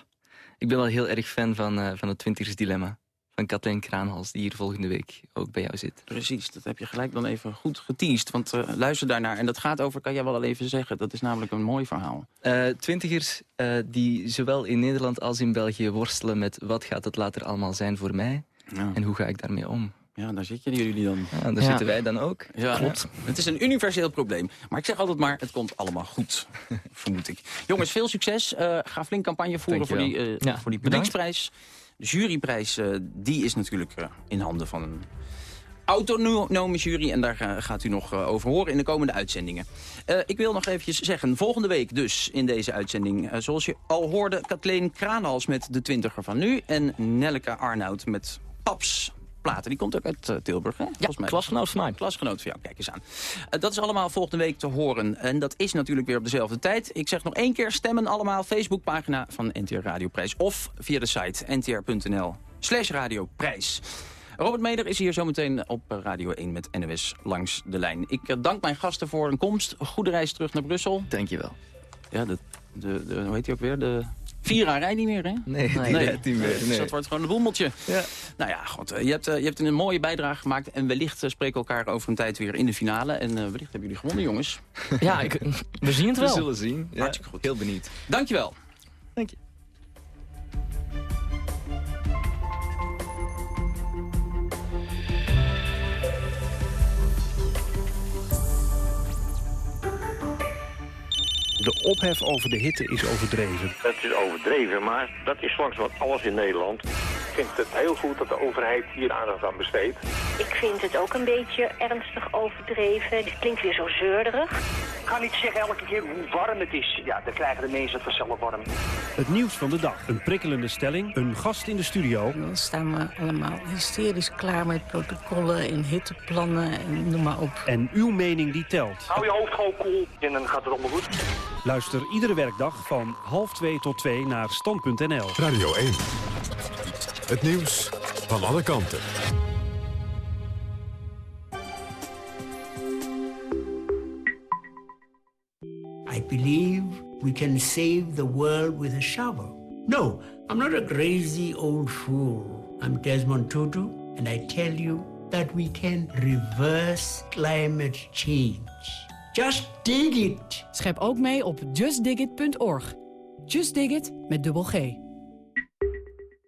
ik ben wel heel erg fan van, eh, van het Twintigers Dilemma. Van Kathleen Kraanhals, die hier volgende week ook bij jou zit. Precies, dat heb je gelijk dan even goed geteased. Want eh, luister daarnaar. En dat gaat over, kan jij wel al even zeggen. Dat is namelijk een mooi verhaal. Eh, twintigers eh, die zowel in Nederland als in België worstelen met wat gaat het later allemaal zijn voor mij en hoe ga ik daarmee om. Ja, daar zitten jullie dan. Ja, daar Ja. zitten wij dan ook. Ja, Klopt. Het is een universeel probleem. Maar ik zeg altijd maar, het komt allemaal goed. vermoed ik. Jongens, veel succes. Eh, ga flink campagne voeren voor die, eh, Ja, voor die bedankt. Juryprijs, eh, die is natuurlijk eh, in handen van een autonome jury. En daar eh, gaat u nog over horen in de komende uitzendingen. Ik wil nog eventjes zeggen, volgende week dus in deze uitzending... zoals je al hoorde, Kathleen Kraanhals met de twintiger van nu... en Nelleke Arnoud met Paps platen. Die komt ook uit eh, Tilburg, hè? Volgens mij. klasgenoot van mij. Klasgenoot van jou, kijk eens aan. Eh, dat is allemaal volgende week te horen. En dat is natuurlijk weer op dezelfde tijd. Ik zeg nog één keer stemmen allemaal. Facebookpagina van NTR Radioprijs. Of via de site ntr.nl slash radioprijs. Robert Meder is hier zometeen op Radio 1 met NOS Langs de Lijn. Ik eh, dank mijn gasten voor hun komst. Goede reis terug naar Brussel. Dankjewel. Ja, de, de, de, hoe heet die ook weer? De Vira rijdt niet meer, hè? Nee, die rijdt niet meer, Dus nee. dat wordt gewoon een boemeltje. Ja. Nou ja, god, eh, je, hebt, eh, je hebt een mooie bijdrage gemaakt. En wellicht eh, spreken we elkaar over een tijd weer in de finale. En eh, wellicht hebben jullie gewonnen, jongens. Ja, ik, we zien het We wel. zullen zien. Ja, Hartstikke goed. Heel benieuwd. Dankjewel. Dank je. De ophef over de hitte is overdreven. Het is overdreven, maar dat is langs wat alles in Nederland. Ik vind het heel goed dat de overheid hier aandacht aan besteedt. Ik vind het ook een beetje ernstig overdreven. Het klinkt weer zo zeurderig. Ik kan niet zeggen elke keer hoe warm het is. Ja, dan krijgen de mensen het vanzelf warm. Het nieuws van de dag. Een prikkelende stelling. Een gast in de studio. Dan staan we allemaal hysterisch klaar met protocollen en hitteplannen en noem maar op. En uw mening die telt. Hou je hoofd gewoon koel en dan gaat het allemaal goed. Luister iedere werkdag van half 2 tot 2 naar stand.nl. Radio 1. Het nieuws van alle kanten. I believe we can save the world with a shovel. No, I'm not a crazy old fool. I'm Desmond Tutu, and I tell you that we can reverse climate change. Just dig it. Schep ook mee op justdigit.org. Just Dig It met dubbel G.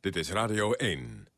Dit is Radio 1.